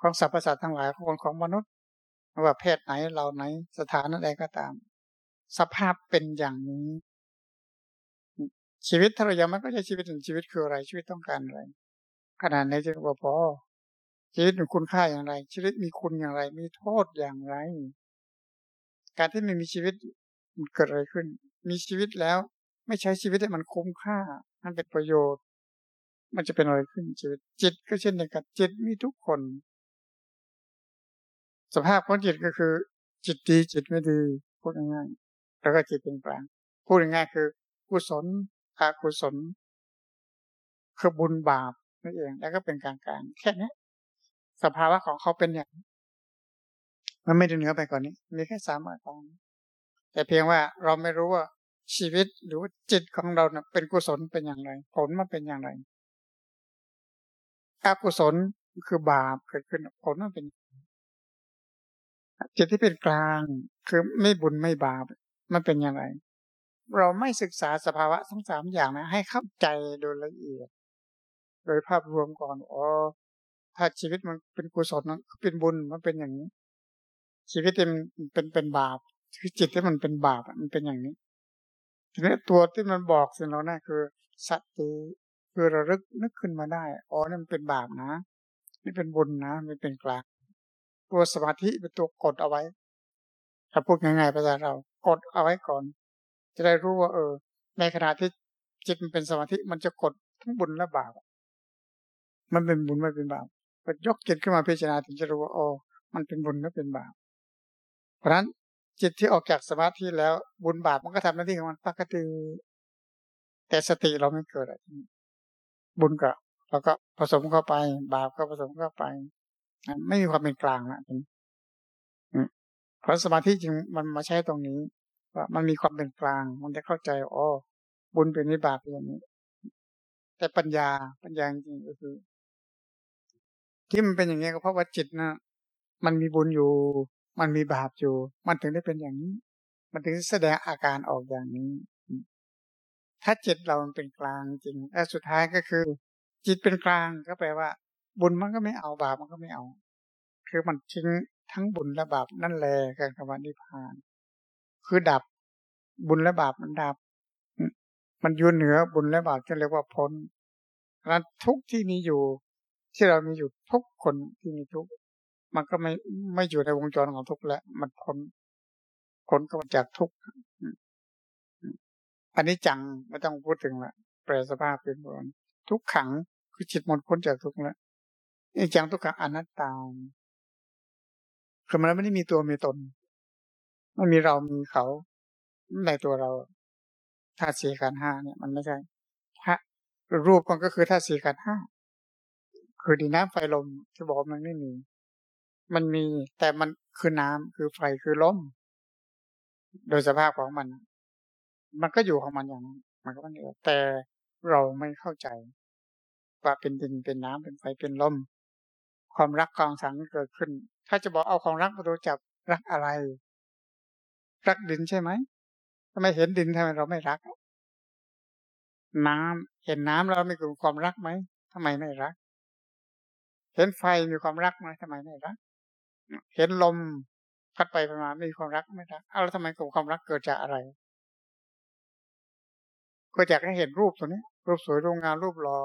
ของสรรพสัตว์ทั้งหลายของคนของมนุษย์ไม่ว่าเพศไหนเราไหนสถานะใดก็ตาม สภาพเป็นอย่างนี้ ชีวิตถ้าเรายังไม่ก็จะชีวิตหนึ่งชีวิตคืออะไรชีวิตต้องการอะไรขนาดไหนจะบอกพอชีวิตมีคุณค่าอย่างไร ชีวิตมีคุณอย่างไร มีโทษอย่างไร การที่ไม่มีชีวิตมันเกิดอะไรขึ้น มีชีวิตแล้ว ไม่ใช้ชีวิตให้มันคุ้มค่า มันเป็นประโยชน์ มันจะเป็นอะไรขึ้นชีวิต จิตก็เช่นเดียวกันจิตมีทุกคน สภาพของจิตก็คือ จิตดีจิตไม่ดีพูดง่ายๆแล้วก็จิตเป็นกลางพูดง่ายๆคือกุศล อกุศลคือบุญบาปนั่นเอง แล้วก็เป็นกลางๆแค่นี้สภาวะของเขาเป็นอย่าง มันไม่ได้เหนือไปกว่านนี้ มีแค่สามอาการแต่เพียงว่าเราไม่รู้ว่าชีวิตหรือว่าจิตของเราเป็นกุศลเป็นอย่างไร ผลมันเป็นอย่างไรอกุศลคือบาปเกิดขึ้นผลมันเป็น จิตที่เป็นกลางคือไม่บุญไม่บาปมันเป็นอยังไง เราไม่ศึกษาสภาวะทั้งสามอย่างนะ ให้เข้าใจโดยละเอียด โดยภาพรวมก่อนอ๋อถ้าชีวิตมันเป็นกุศลมันเป็นบุญมันเป็นอย่างนี้ ชีวิตมันเป็นเป็นบาปคือจิตที่มันเป็นบาปมันเป็นอย่างนี้ทีนี้ตัวที่มันบอกสิ่งเรานะ่คือสติคือระลึกนึกขึ้นมาได้อ๋อนี่มันเป็นบาปนะนี่เป็นบุญนะมันเป็นกลางตัวสมาธิเป็นตัวกดเอาไว้ถ้าพูดง่ายๆภาษาเรา กดเอาไว้ก่อน จะได้รู้ว่าเออ ในขณะที่จิตมันเป็นสมาธิมันจะกดทั้งบุญและบาปมันเป็นบุญไม่เป็นบาปก็ยกจิตขึ้นมาพิจารณาถึงจะรู้ว่าโอ้มันเป็นบุญและเป็นบาปเพราะฉะนั้นจิตที่ออกจากสมาธิแล้วบุญบาปมันก็ทำหน้าที่ของมันปกติแต่สติเราไม่เกิดอะไรบุญก็เราก็ผสมเข้าไป บาปก็ผสมเข้าไป ไม่มีความเป็นกลางนะเพราะสมาธิจริงมันมาใช้ตรงนี้ ว่ามันมีความเป็นกลาง มันจะเข้าใจอ๋อบุญเป็นนิบาปเป็นอย่างนี้ แต่ปัญญาปัญญาจริงก็คือที่มันเป็นอย่างนี้ก็เพราะว่าจิตนะมันมีบุญอยู่ มันมีบาปอยู่ มันถึงได้เป็นอย่างนี้ มันถึงแสดงอาการออกอย่างนี้ ถ้าจิตเรามันเป็นกลางจริงและสุดท้ายก็คือ จิตเป็นกลางก็แปลว่า บุญมันก็ไม่เอาบาปมันก็ไม่เอา คือมันทิ้งทั้งบุญและบาปนั่นแหละการคำว่านิพพาน คือดับบุญและบาปมันดับ มันอยู่เหนือบุญและบาปจะเรียกว่าพ้นนั้นทุกที่มีอยู่ ที่เรามีอยู่ทุกคนที่มีทุกมันก็ไม่ไม่อยู่ในวงจรของทุกแล้วมันพ้นพ้นก็จากทุกอันนี้จังไม่ต้องพูดถึงละแปลสภาพเป็นบนทุกขังคือจิตหมดพ้นจากทุกแล้วนี่จังทุกขังอนัตตาคือมันไม่ได้มีตัวมีตน มันมีเรามีเขาในตัวเราธาตุสี่ขันห้าเนี่ย มันไม่ใช่พระรูปมันก็คือธาตุสี่ขันห้าคือดินน้ำไฟลมที่บอกมันไม่มี มันมีแต่มันคือน้ำคือไฟคือลมโดยสภาพของมัน มันก็อยู่ของมันอย่างนั้นมันก็ไม่เหแต่เราไม่เข้าใจ ว่าเป็นดินเป็นน้ำเป็นไฟเป็นลมความรักกองสังเกิดขึ้น ถ้าจะบอกเอาความรักมาดูจับรักอะไร รักดินใช่ไหมทำไมเห็นดินทำไมเราไม่รัก น้ำเห็นน้ำเราไม่มีความรักไหมทำไมไม่รัก เห็นไฟมีความรักไหมทำไมไม่รัก เห็นลมพัดไปไปมาณมีความรักไม่รักเอาแล้วทำไมกับความรักเกิดจากอะไรก็จากให้เห็นรูปตัวนี้ รูปสวยรูปงามรูปรอ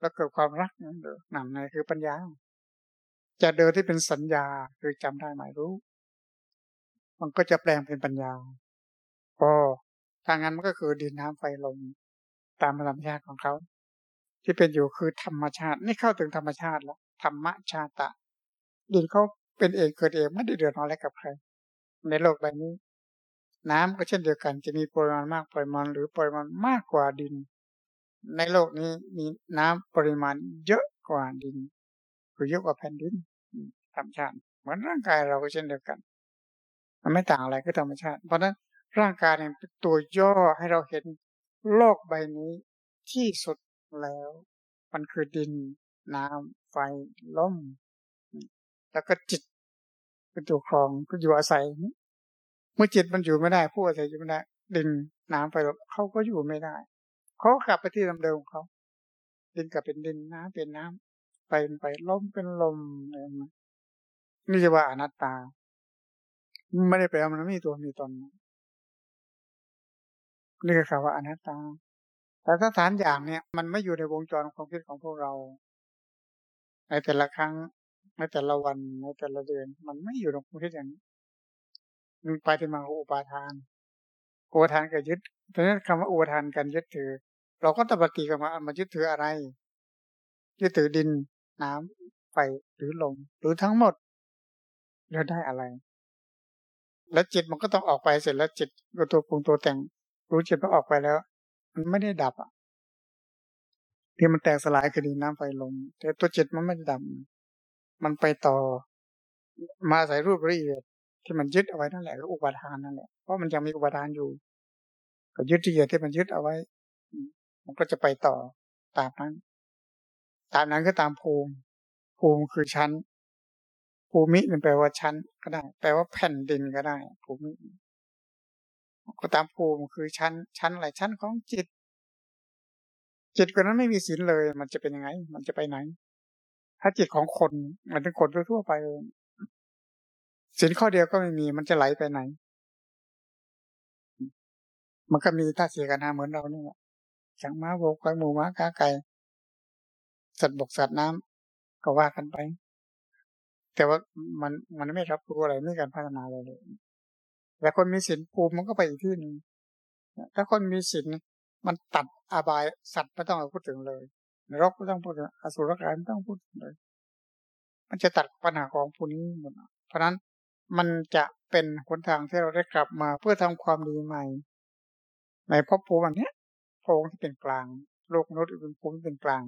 แล้วเกิดความรักนั่นเด้อนั่นไงคือปัญญาจะเดินที่เป็นสัญญาคือจำได้หมายรู้ มันก็จะแปลงเป็นปัญญาก็ทางนั้นมันก็คือดินน้ำไฟลมตามธรรมชาติของเขา ที่เป็นอยู่คือธรรมชาติ นี่เข้าถึงธรรมชาติแล้วธรรมชาตะ ดินเขาเป็นเองเกิดเองไม่ได้เดือดร้อนอะไรกับใคร ในโลกใบนี้ น้ำก็เช่นเดียวกันจะมีปริมาณมากปริมาณหรือปริมาณมากกว่าดิน ในโลกนี้มีน้ำปริมาณเยอะกว่าดิน คือเยอะกว่าแผ่นดินธรรมชาติ เหมือนร่างกายเราก็เช่นเดียวกัน มันไม่ต่างอะไรก็ธรรมชาติ เพราะนั้นร่างกายเนี่ยเป็นตัวย่อให้เราเห็นโลกใบนี้ที่สุดแล้ว มันคือดิน น้ำไฟลมแล้วก็จิตเป็นตัวครองก็อยู่อาศัย เมื่อจิตมันอยู่ไม่ได้ผู้อาศัยอยู่ไม่ได้ดินน้ำไฟลมเขาก็อยู่ไม่ได้เขากลับไปที่เดิมของเขาดินกลับเป็นดินน้ำเป็นน้ำไฟเป็นไฟลมเป็นลมอะไรนี่จะว่าอนัตตา ไม่ได้แปลว่ามันไม่มีตัวมีตนนี่คือคำว่าอนัตตา แต่ถ้าฐานอย่างเนี่ย มันไม่อยู่ในวงจรความคิดของพวกเรา ในแต่ละครั้งในแต่ละวันในแต่ละเดือน มันไม่อยู่ในความคิดอย่างนี้มันไปที่มาอุปาทาน อุปาทานกับยึดเพราะนั้นคำว่าอุปาทานกันยึดถือ เราก็ตบตีกันมามายึดถืออะไร ยึดถือดิน น้ำไฟหรือลมหรือทั้งหมดแล้วได้อะไร แล้วจิตมันก็ต้องออกไปเสร็จแล้วจิตก็ตัวปรุงตัวแต่งรู้จิตมันออกไปแล้ว มันไม่ได้ดับอะที่มันแตกสลายคือดินน้ำไฟลมแต่ตัวจิตมันไม่ได้ดับมันไปต่อ มาใส่รูปละเอียดที่มันยึดเอาไว้นั่นแหละอุปทานนั่นแหละเพราะมันยังมีอุปทานอยู่ก็ยึดละเอียดที่มันยึดเอาไว้ มันก็จะไปต่อตามนั้น ตามนั้นก็ตามภูมิ ภูมิคือชั้น ภูมิมันแปลว่าชั้นก็ได้ แปลว่าแผ่นดินก็ได้ ภูมิ ก็ตามภูมิคือชั้น ชั้นอะไรชั้นของจิต จิตคนนั้นไม่มีศีลเลย มันจะเป็นยังไง มันจะไปไหน ถ้าจิตของคนมันเป็นคนทั่วไปศีลข้อเดียวก็ไม่มี มันจะไหลไปไหน มันก็มีท่าเสียกันหาเหมือนเราเนี่ยจังม้าโบกไก่หมูม้ากาไก่สัตว์บกสัตว์น้ำก็ว่ากันไป แต่ว่ามันมันไม่รับรู้อะไรไม่การพัฒนาอะไรเลยแต่คนมีศีลภูมิมันก็ไปอีกที่หนึ่งถ้าคนมีศีลมันตัดอาบายสัตว์ไม่ต้องพูดถึงเลยนรกไม่ต้องพูดถึงอสุรกายไม่ต้องพูดถึงเลย มันจะตัดปัญหาของผู้นี้หมดเพราะนั้นมันจะเป็นหนทางที่เราได้กลับมาเพื่อทำความดีใหม่ ในภพภูมิอันนี้โพงที่เป็นกลาง โลกมนุษย์เป็นภูมิเป็นกลาง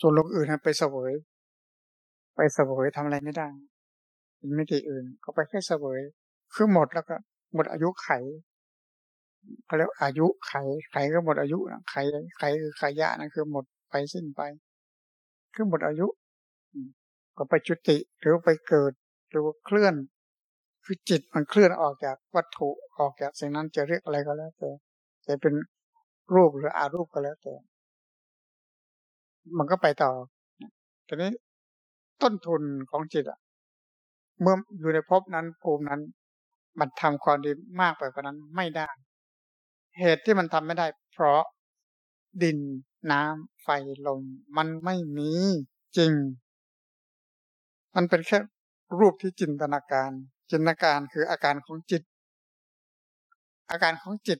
ส่วนโลกอื่นนั้นไปเสวย ไปเสวยทำอะไรไม่ได้เป็นมิติอื่น ก็ไปแค่เสวยคือหมดแล้วก็ หมดอายุไขเขาเรียกอายุไข ไขก็หมดอายุนะไขไขคือขยะนั่นคือหมดไปสิ้นไป คือหมดอายุ ก็ไปจุติหรือไปเกิดหรือเคลื่อน คือจิตมันเคลื่อนออกจากวัตถุออกจากสิ่งนั้นจะเรียกอะไรก็แล้วแต่จะเป็นรูปหรืออารูปก็แล้วแต่มันก็ไปต่อทีนี้ ต้นทุนของจิตอะเมื่ออยู่ในภพนั้นภูมินั้น มันทำความดีมากไปกว่านั้นไม่ได้ เหตุที่มันทำไม่ได้ เพราะดินน้ำไฟลม มันไม่มีจริง มันเป็นแค่รูปที่จินตนาการ จินตนาการคืออาการของจิต อาการของจิต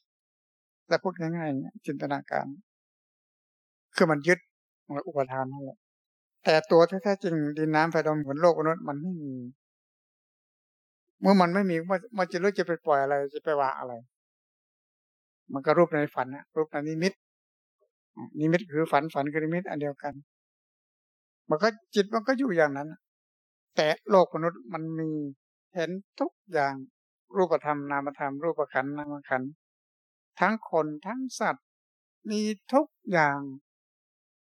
แต่พูดง่ายๆจินตนาการ คือมันยึดอุปทานนั่นแหละ แต่ตัวแท้จริงดินน้ำไฟลมเหมือนโลกมนุษย์มันไม่มี เมื่อมันไม่มีมันจะรู้จะไปปล่อยอะไรจะไปว่าอะไร มันก็รูปในฝันนะรูปในนิมิตนิมิตคือฝันฝันคือนิมิตอันเดียวกัน มันก็จิตมันก็อยู่อย่างนั้น แต่โลกมนุษย์มันมีเห็นทุกอย่างรูปธรรมนามธรรมรูปขันนามขันทั้งคนทั้งสัตว์ มีทุกอย่าง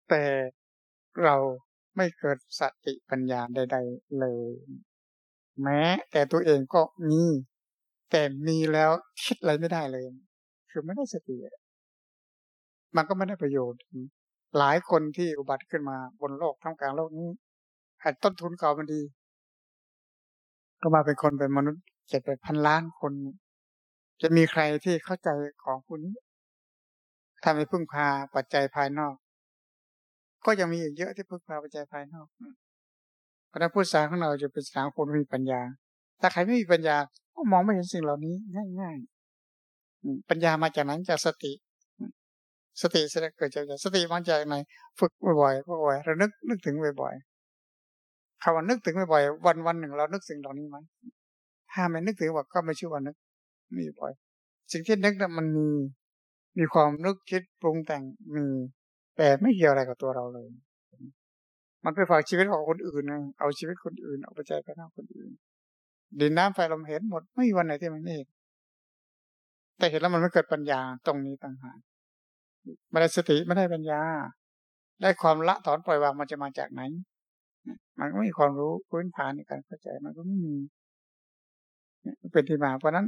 แต่เรา ไม่เกิดสติปัญญาใด ๆ เลย แม้ แต่ตัวเองก็มีแต่มีแล้วคิดอะไรไม่ได้เลย คือไม่ได้สติมันก็ไม่ได้ประโยชน์ หลายคนที่อุบัติขึ้นมาบนโลกท่ามกลางโลกนี้อาจต้นทุนเก่ามันดี ก็มาเป็นคนเป็นมนุษย์เจ็ดแปดพันล้านคน จะมีใครที่เข้าใจของคุณนี้ทำให้พึ่งพาปัจจัยภายนอก ก็ยังมีอีกเยอะที่พึ่งพาปัจจัยภายนอกเพราะนั้นผู้สาของเราจะเป็นสาวคนมีปัญญา ถ้าใครไม่มีปัญญา ก็มองไม่เห็นสิ่งเหล่านี้ง่ายๆ ปัญญามาจากนั้นจากสติ สติแสดงเกิดจากสติมาจากไหนฝึกบ่อยๆบ่อยๆเรานึกนึกถึงบ่อยๆคำว่านึกถึงบ่อยๆวันวันหนึ่งเรานึกสิ่งเหล่านี้ไหมถ้าไม่นึกถึงว่าก็ไม่ชื่อว่านึกมีบ่อย สิ่งที่นึกนั้นมันมีมีความนึกคิดปรุงแต่งมี แต่ไม่เกี่ยวอะไรกับตัวเราเลย มันไปฝากชีวิตของคนอื่นไงเอาชีวิตคนอื่น เอาไปใจไปหน้าคนอื่น ดินน้ำไฟลมเห็นหมดไม่มีวันไหนที่มันไม่เห็นแต่เห็นแล้วมันไม่เกิดปัญญาตรงนี้ต่างหากไม่ได้สติไม่ได้ปัญญา ได้ความละถอนปล่อยวางมันจะมาจากไหน มันก็ไม่มีความรู้พื้นฐานในการเข้าใจมันก็ไม่มีเป็นที่มาเพราะนั้น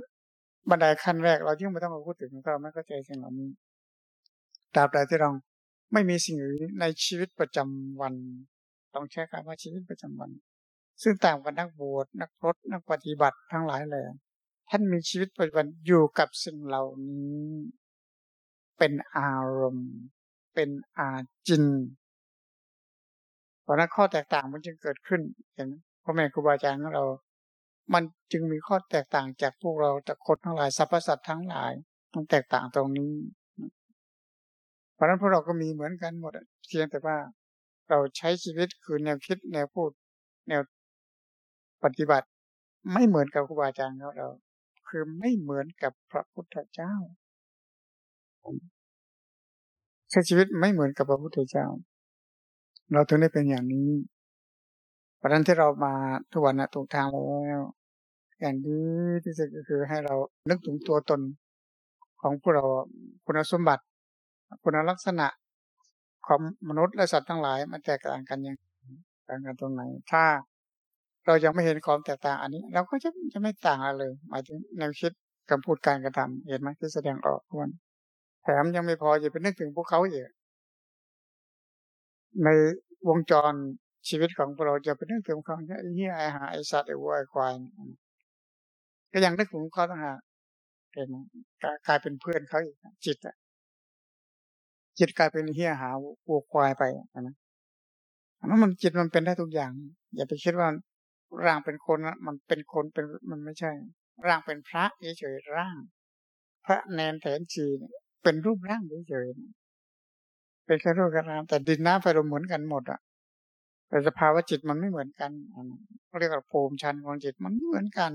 บันไดขั้นแรกเรายิ่งไม่ต้องมาพูดถึงเราไม่เข้าใจสิ่งเหล่านี้ตราบใดที่เรา ไม่มีสิ่งอื่นในชีวิตประจำวัน ต้องใช้คำว่าชีวิตประจำวัน ซึ่งต่างกับนักบวชนักพรตนักปฏิบัติทั้งหลายเลยท่านมีชีวิตประจำวันอยู่กับสิ่งเหล่านี้ เป็นอารมณ์ เป็นอาจินเพราะนั้นข้อแตกต่างมันจึงเกิดขึ้นเห็นพ่อแม่ครูบาอาจารย์ของเรา มันจึงมีข้อแตกต่างจากพวกเราจากคนทั้งหลายสรรพสัตว์ทั้งหลายต้องแตกต่างตรงนี้ ราะนั้นพวกเราก็มีเหมือนกันหมดเพียงแต่ว่าเราใช้ชีวิตคือแนวคิดแนวพูด แนวปฏิบัติ ไม่เหมือนกับครูบาอาจารย์เรา คือไม่เหมือนกับพระพุทธเจ้าใช้ชีวิตไม่เหมือนกับพระพุทธเจ้า เราถึงได้เป็นอย่างนี้เพราะนั้นที่เรามาทุกวันนะถูกทางแล้วอย่างดีที่สุดก็คือให้เรานึกถึงตัวตนของพวกเราคุณสมบัติ คุณลักษณะของมนุษย์และสัตว์ทั้งหลาย มันแตกต่างกันยังต่างกันตรงไหน ถ้าเรายังไม่เห็นความแตกต่างอันนี้ เราก็จะจะไม่ต่างอะไรเลยหมายถึงแนวคิดคำพูดการกระทำเห็นไหมที่แสดงออกวันแถมยังไม่พอจะไปนึกถึงพวกเขาอีกในวงจรชีวิตของเราจะไปนึกถึงเขาเหี้ยไอ้หาไอ้สัตว์ไอ้วัวไอ้ควายก็ยังนึกถึงเขาต่างหากเห็นกลายเป็นเพื่อนเขาอีกจิตอะ จิตกลายเป็นเหี้ยหาวัวควายไปนะอันนั้นมันจิตมันเป็นได้ทุกอย่าง อย่าไปคิดว่าร่างเป็นคนมันเป็นคนเป็นมันไม่ใช่ ร่างเป็นพระเฉยๆร่าง พระแนนแถนชีเป็นรูปร่างเฉยๆเป็นแค่รูปกระรามแต่ดินน้ำไฟลมเหมือนกันหมดอะแต่สภาวะจิตมันไม่เหมือนกันเรียกว่าภูมิชันของจิตมันไม่เหมือนกัน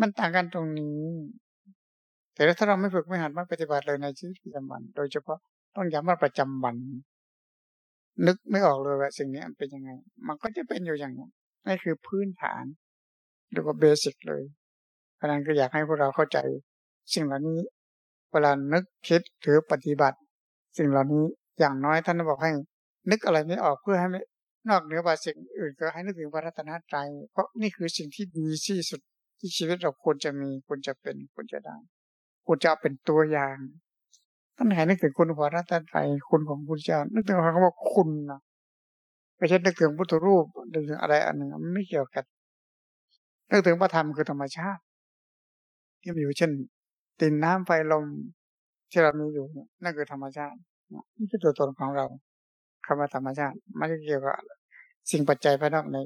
มันต่างกันตรงนี้ แต่ถ้าเราไม่ฝึกไม่หัดไม่ปฏิบัติเลยในชีวิตประจำวัน โดยเฉพาะ ต้องย้ำว่าประจำวัน นึกไม่ออกเลยว่าสิ่งนี้มันเป็นยังไง มันก็จะเป็นอยู่อย่างนี้นี่คือพื้นฐานหรือว่าเบสิกเลยเพราะนั้นก็อยากให้พวกเราเข้าใจ สิ่งเหล่านี้ เวลานึกคิดหรือปฏิบัติ สิ่งเหล่านี้อย่างน้อยท่านบอกให้ นึกอะไรไม่ออกเพื่อให้นอกเหนือกว่าสิ่งอื่นก็ให้นึกถึงพระรัตนตรัยเพราะนี่คือสิ่งที่ดีที่สุดที่ชีวิตเราควรจะมีควรจะเป็นควรจะได้ควรจะเป็นตัวอย่าง ท่านไหนนึกถึงคุณพระรัตนตรัยคุณของพุทธเจ้า นึกถึงคำว่าคุณนะไม่ใช่นึกถึงพุทธรูปนึกถึงอะไรอันหนึ่งมันไม่เกี่ยวกันนึกถึงพระธรรมคือธรรมชาติ ที่มีอยู่เช่นดินน้ำไฟลมที่เรามีอยู่นั่นคือธรรมชาตินี่คือตัวตนของเราคำว่าธรรมชาติไม่ได้เกี่ยวกับสิ่งปัจจัยภายนอกใน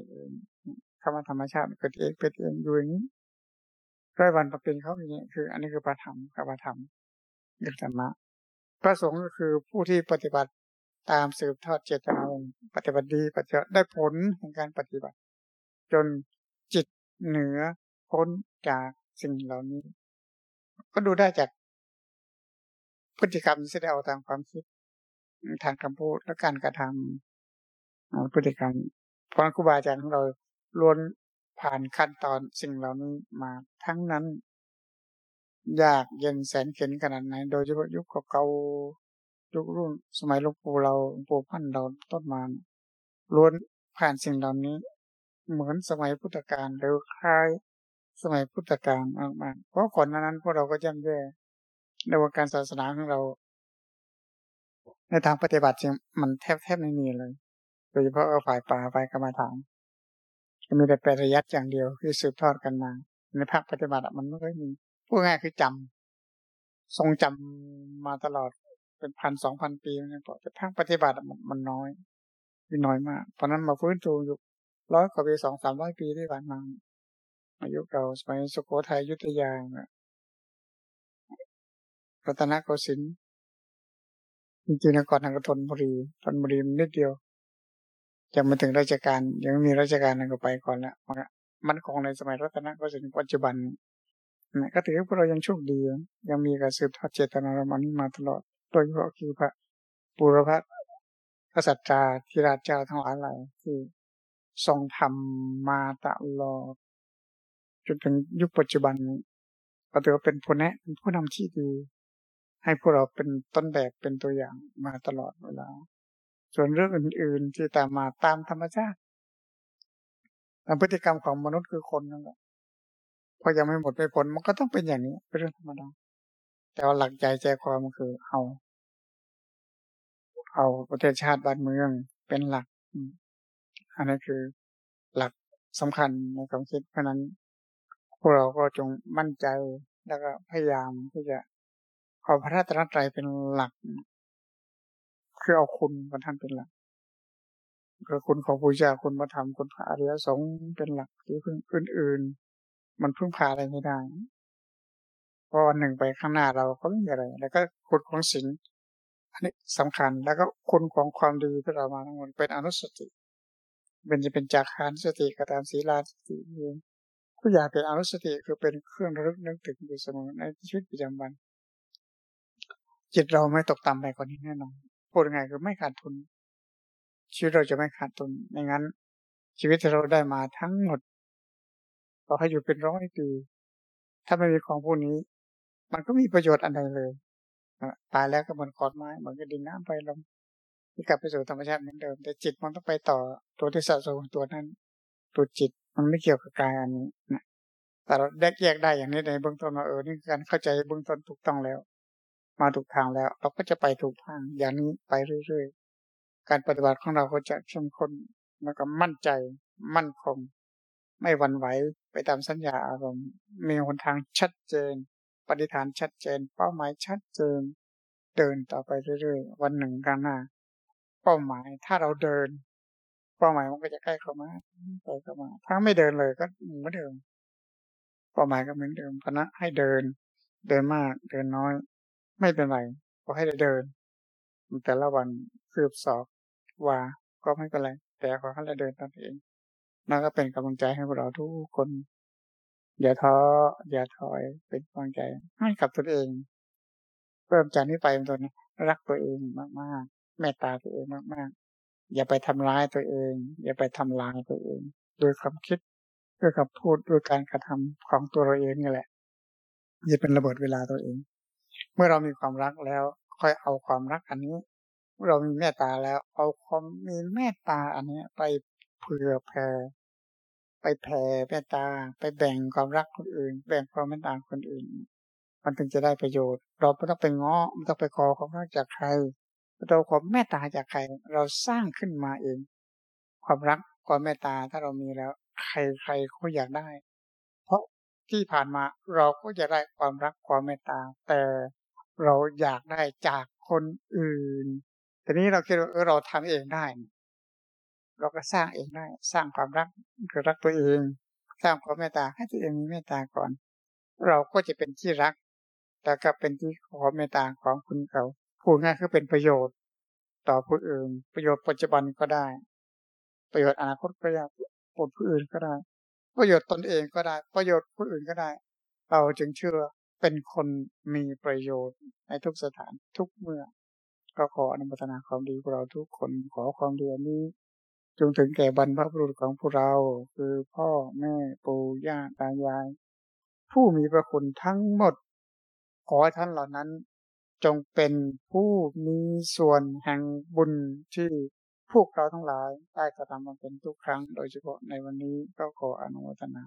คำว่าธรรมชาติเกิดเองเป็นเองอยู่อย่างนี้ร้อยวันประเป็นเขาอย่างนี้คือ อันนี้คือพระธรรมกับพระธรรมคือธรรมะ พระสงฆ์ก็คือผู้ที่ปฏิบัติตามสืบทอดเจตนาปฏิบัติดีปฏิบัติได้ผลแห่งการปฏิบัติ จนจิตเหนือพ้นจากสิ่งเหล่านี้ ก็ดูได้จากพฤติกรรมที่แสดงออกตามความคิด ทางคำพูดและการกระทำพฤติกรรมเพราะครูบาอาจารย์ของเราล้วนผ่านขั้นตอนสิ่งเหล่านี้มาทั้งนั้น ยากเย็นแสนเข็นขนาดไหน โดยเฉพาะยุคเก่ายุครุ่นสมัยหลวงปู่เราหลวงปู่พันเราต้นมาล้วนผ่านสิ่งเหล่านี้ เหมือนสมัยพุทธกาลหรือคล้ายสมัยพุทธกาลมากๆเพราะก่อนนั้นพวกเราก็จำแย่ในวงการศาสนาของเรา ในทางปฏิบัติจริงมันแทบแทบไม่มีเลย โดยเฉพาะฝ่ายป่าฝ่ายกรรมฐานมีแต่ปริยัติอย่างเดียวคือสืบทอดกันมา ในภาคปฏิบัติมันไม่ค่อยมี พูดง่ายคือจำทรงจำมาตลอดเป็นพันสองพันปีนะแต่ทางปฏิบัติมันน้อยมีน้อยมาก เพราะนั้นมาฟื้นฟูอยู่ร้อยกว่าปีสองสามร้อยปีที่ผ่านมาอายุเราสมัยสุโขทัยยุทธยารัตนโกสินทร์จริงๆนครทางกทนบุรีทนบุรีนิดเดียวยังมาถึงราชการยังมีราชการนั่นก็ไปก่อนละมันคงในสมัยรัตนโกสินทร์ปัจจุบัน นะก็ถือว่าเรายังโชคดียังมีการสืบทอดเจตนารมณ์นี้มาตลอด โดยเฉพาะคือพระปุรพระกษัตริย์ที่ราชเจ้าทั้งหลายหลาที่ทรงทำมาตลอดจนถึงยุคปัจจุบันก็ถือว่าเป็นผู้แนะเป็นผู้นำที่ดี ให้พวกเราเป็นต้นแบบเป็นตัวอย่างมาตลอดเวลา ส่วนเรื่องอื่น ๆที่ตามมาตามธรรมชาติพฤติกรรมของมนุษย์คือคนนั่นแหละ พอยังไม่หมดไปผลมันก็ต้องเป็นอย่างนี้เป็นเรื่องธรรมดาแต่ว่าหลักใจใจความคือเอา เอาประเทศชาติบ้านเมืองเป็นหลักอันนี้คือหลักสำคัญในความคิดเพราะนั้นพวกเราก็จงมั่นใจแล้วก็พยายามที่จะเอาพระราตนตรัยเป็นหลัก คือเอาคุณของท่านเป็นหลักคือคุณของพุทธเจ้าคุณมาทำคุณพระอริยสงฆ์เป็นหลักที่พึ่งอื่น มันพึ่งพาอะไรไม่ได้เพราะวันหนึ่งไปข้างหน้าเราก็ไม่มีอะไร แล้วก็คุณของศีลอันนี้สำคัญแล้วก็คุณของความดีที่เรามาทั้งหมดเป็นอนุสติ เป็นจะเป็นจากขานสติกระตามศีลาสติเองผู้อยากเป็นอนุสติคือเป็นเครื่องระลึกนึกถึงอยู่เสมอในชีวิตประจำวัน จิตเราไม่ตกต่ำไปกว่านี้แน่นอนพูดยังไงคือไม่ขาดทุนชีวิตเราจะไม่ขาดทุนไม่งั้น ชีวิตที่เราได้มาทั้งหมด เราให้อยู่เป็นร้อยปี ถ้าไม่มีของพวกนี้ มันก็มีประโยชน์อันใดเลยตายแล้วก็เหมือนกอดไม้เหมือนกับดินน้ำไปลมที่กลับไปสู่ธรรมชาติเหมือนเดิม แต่จิตมันต้องไปต่อตัวที่สะสมตัวนั้น ตัวจิตมันไม่เกี่ยวกับกายอันนี้นะแต่เราแยกแยกได้อย่างนี้ในเบื้องต้นว่าเออนี่การเข้าใจเบื้องต้นถูกต้องแล้ว มาถูกทางแล้ว เราก็จะไปถูกทางอย่างนี้ไปเรื่อยๆ การปฏิบัติของเราก็จะเข้มข้นแล้วก็มั่นใจมั่นคง ไม่หวั่นไหวไปตามสัญญาอารมณ์ มีหนทางชัดเจน ปฏิฐานชัดเจน เป้าหมายชัดเจน เดินต่อไปเรื่อยๆ วันหนึ่งกันหน้า เป้าหมายถ้าเราเดิน เป้าหมายมันก็จะใกล้เข้ามาใกล้เข้ามา ถ้าไม่เดินเลยก็เหมือนเดิม เป้าหมายก็เหมือนเดิมพราะให้เดิน เดินมาก เดินน้อย ไม่เป็นไรก็ให้ได้เดิน แต่ละวันคืบสอบว่าก็ไม่เป็นไร แต่ขอให้เราเดินตามเอง นั่นก็เป็นกำลังใจให้พวกเราทุกคน อย่าท้ออย่าถอยเป็นกำลังใจให้กับตัวเองเริ่มจากนี้ไปเป็นต้นรักตัวเองมากๆเมตตาตัวเองมากๆ อย่าไปทำร้ายตัวเอง อย่าไปทำลายตัวเองโดยความคิดด้วยคำพูดด้วยการกระทำของตัวเราเองนี่แหละอย่าเป็นระเบิดเวลาตัวเอง เมื่อเรามีความรักแล้ว ค่อยเอาความรักอันนี้เรามีเมตตาแล้ว เอาความมีเมตตาอันนี้ไป เผื่อแผ่ไปแผ่เมตตา ไปแบ่งความรักคนอื่น แบ่งความเมตตาคนอื่น มันถึงจะได้ประโยชน์ เราไม่ต้องไปง้อไม่ต้องไปขอความรักจากใครเราความเมตตาจากใครเราสร้างขึ้นมาเอง ความรักความเมตตาถ้าเรามีแล้ว ใครใครเขาอยากได้ เพราะที่ผ่านมาเราก็จะได้ความรักความเมตตา แต่เราอยากได้จากคนอื่น ทีนี้เราคิดว่าเออเราทำเองได้ เราก็สร้างเองได้ สร้างความรักคือรักตัวเอง สร้างความเมตตาให้ตัวเองมีเมตตาก่อน เราก็จะเป็นที่รัก แต่ก็เป็นที่ขอเมตตาของคุณเขาพูดง่ายคือเป็นประโยชน์ ต่อผู้อื่น ประโยชน์ปัจจุบันก็ได้ ประโยชน์อนาคตก็ได้ผลผู้อื่นก็ได้ ประโยชน์ตนเองก็ได้ ประโยชน์ผู้อื่นก็ได้ เราจึงเชื่อเป็นคนมีประโยชน์ในทุกสถานทุกเมื่อก็ขออนุโมทนาความดีพวกเราทุกคนขอความดีนี้ จงถึงแก่บรรพบุรุษของพวกเรา คือพ่อแม่ปู่ย่าตายาย ผู้มีพระคุณทั้งหมด ขอท่านเหล่านั้น จงเป็นผู้มีส่วนแห่งบุญที่พวกเราทั้งหลายได้กระทำมาเป็นทุกครั้ง โดยเฉพาะในวันนี้ก็ขออนุโมทนา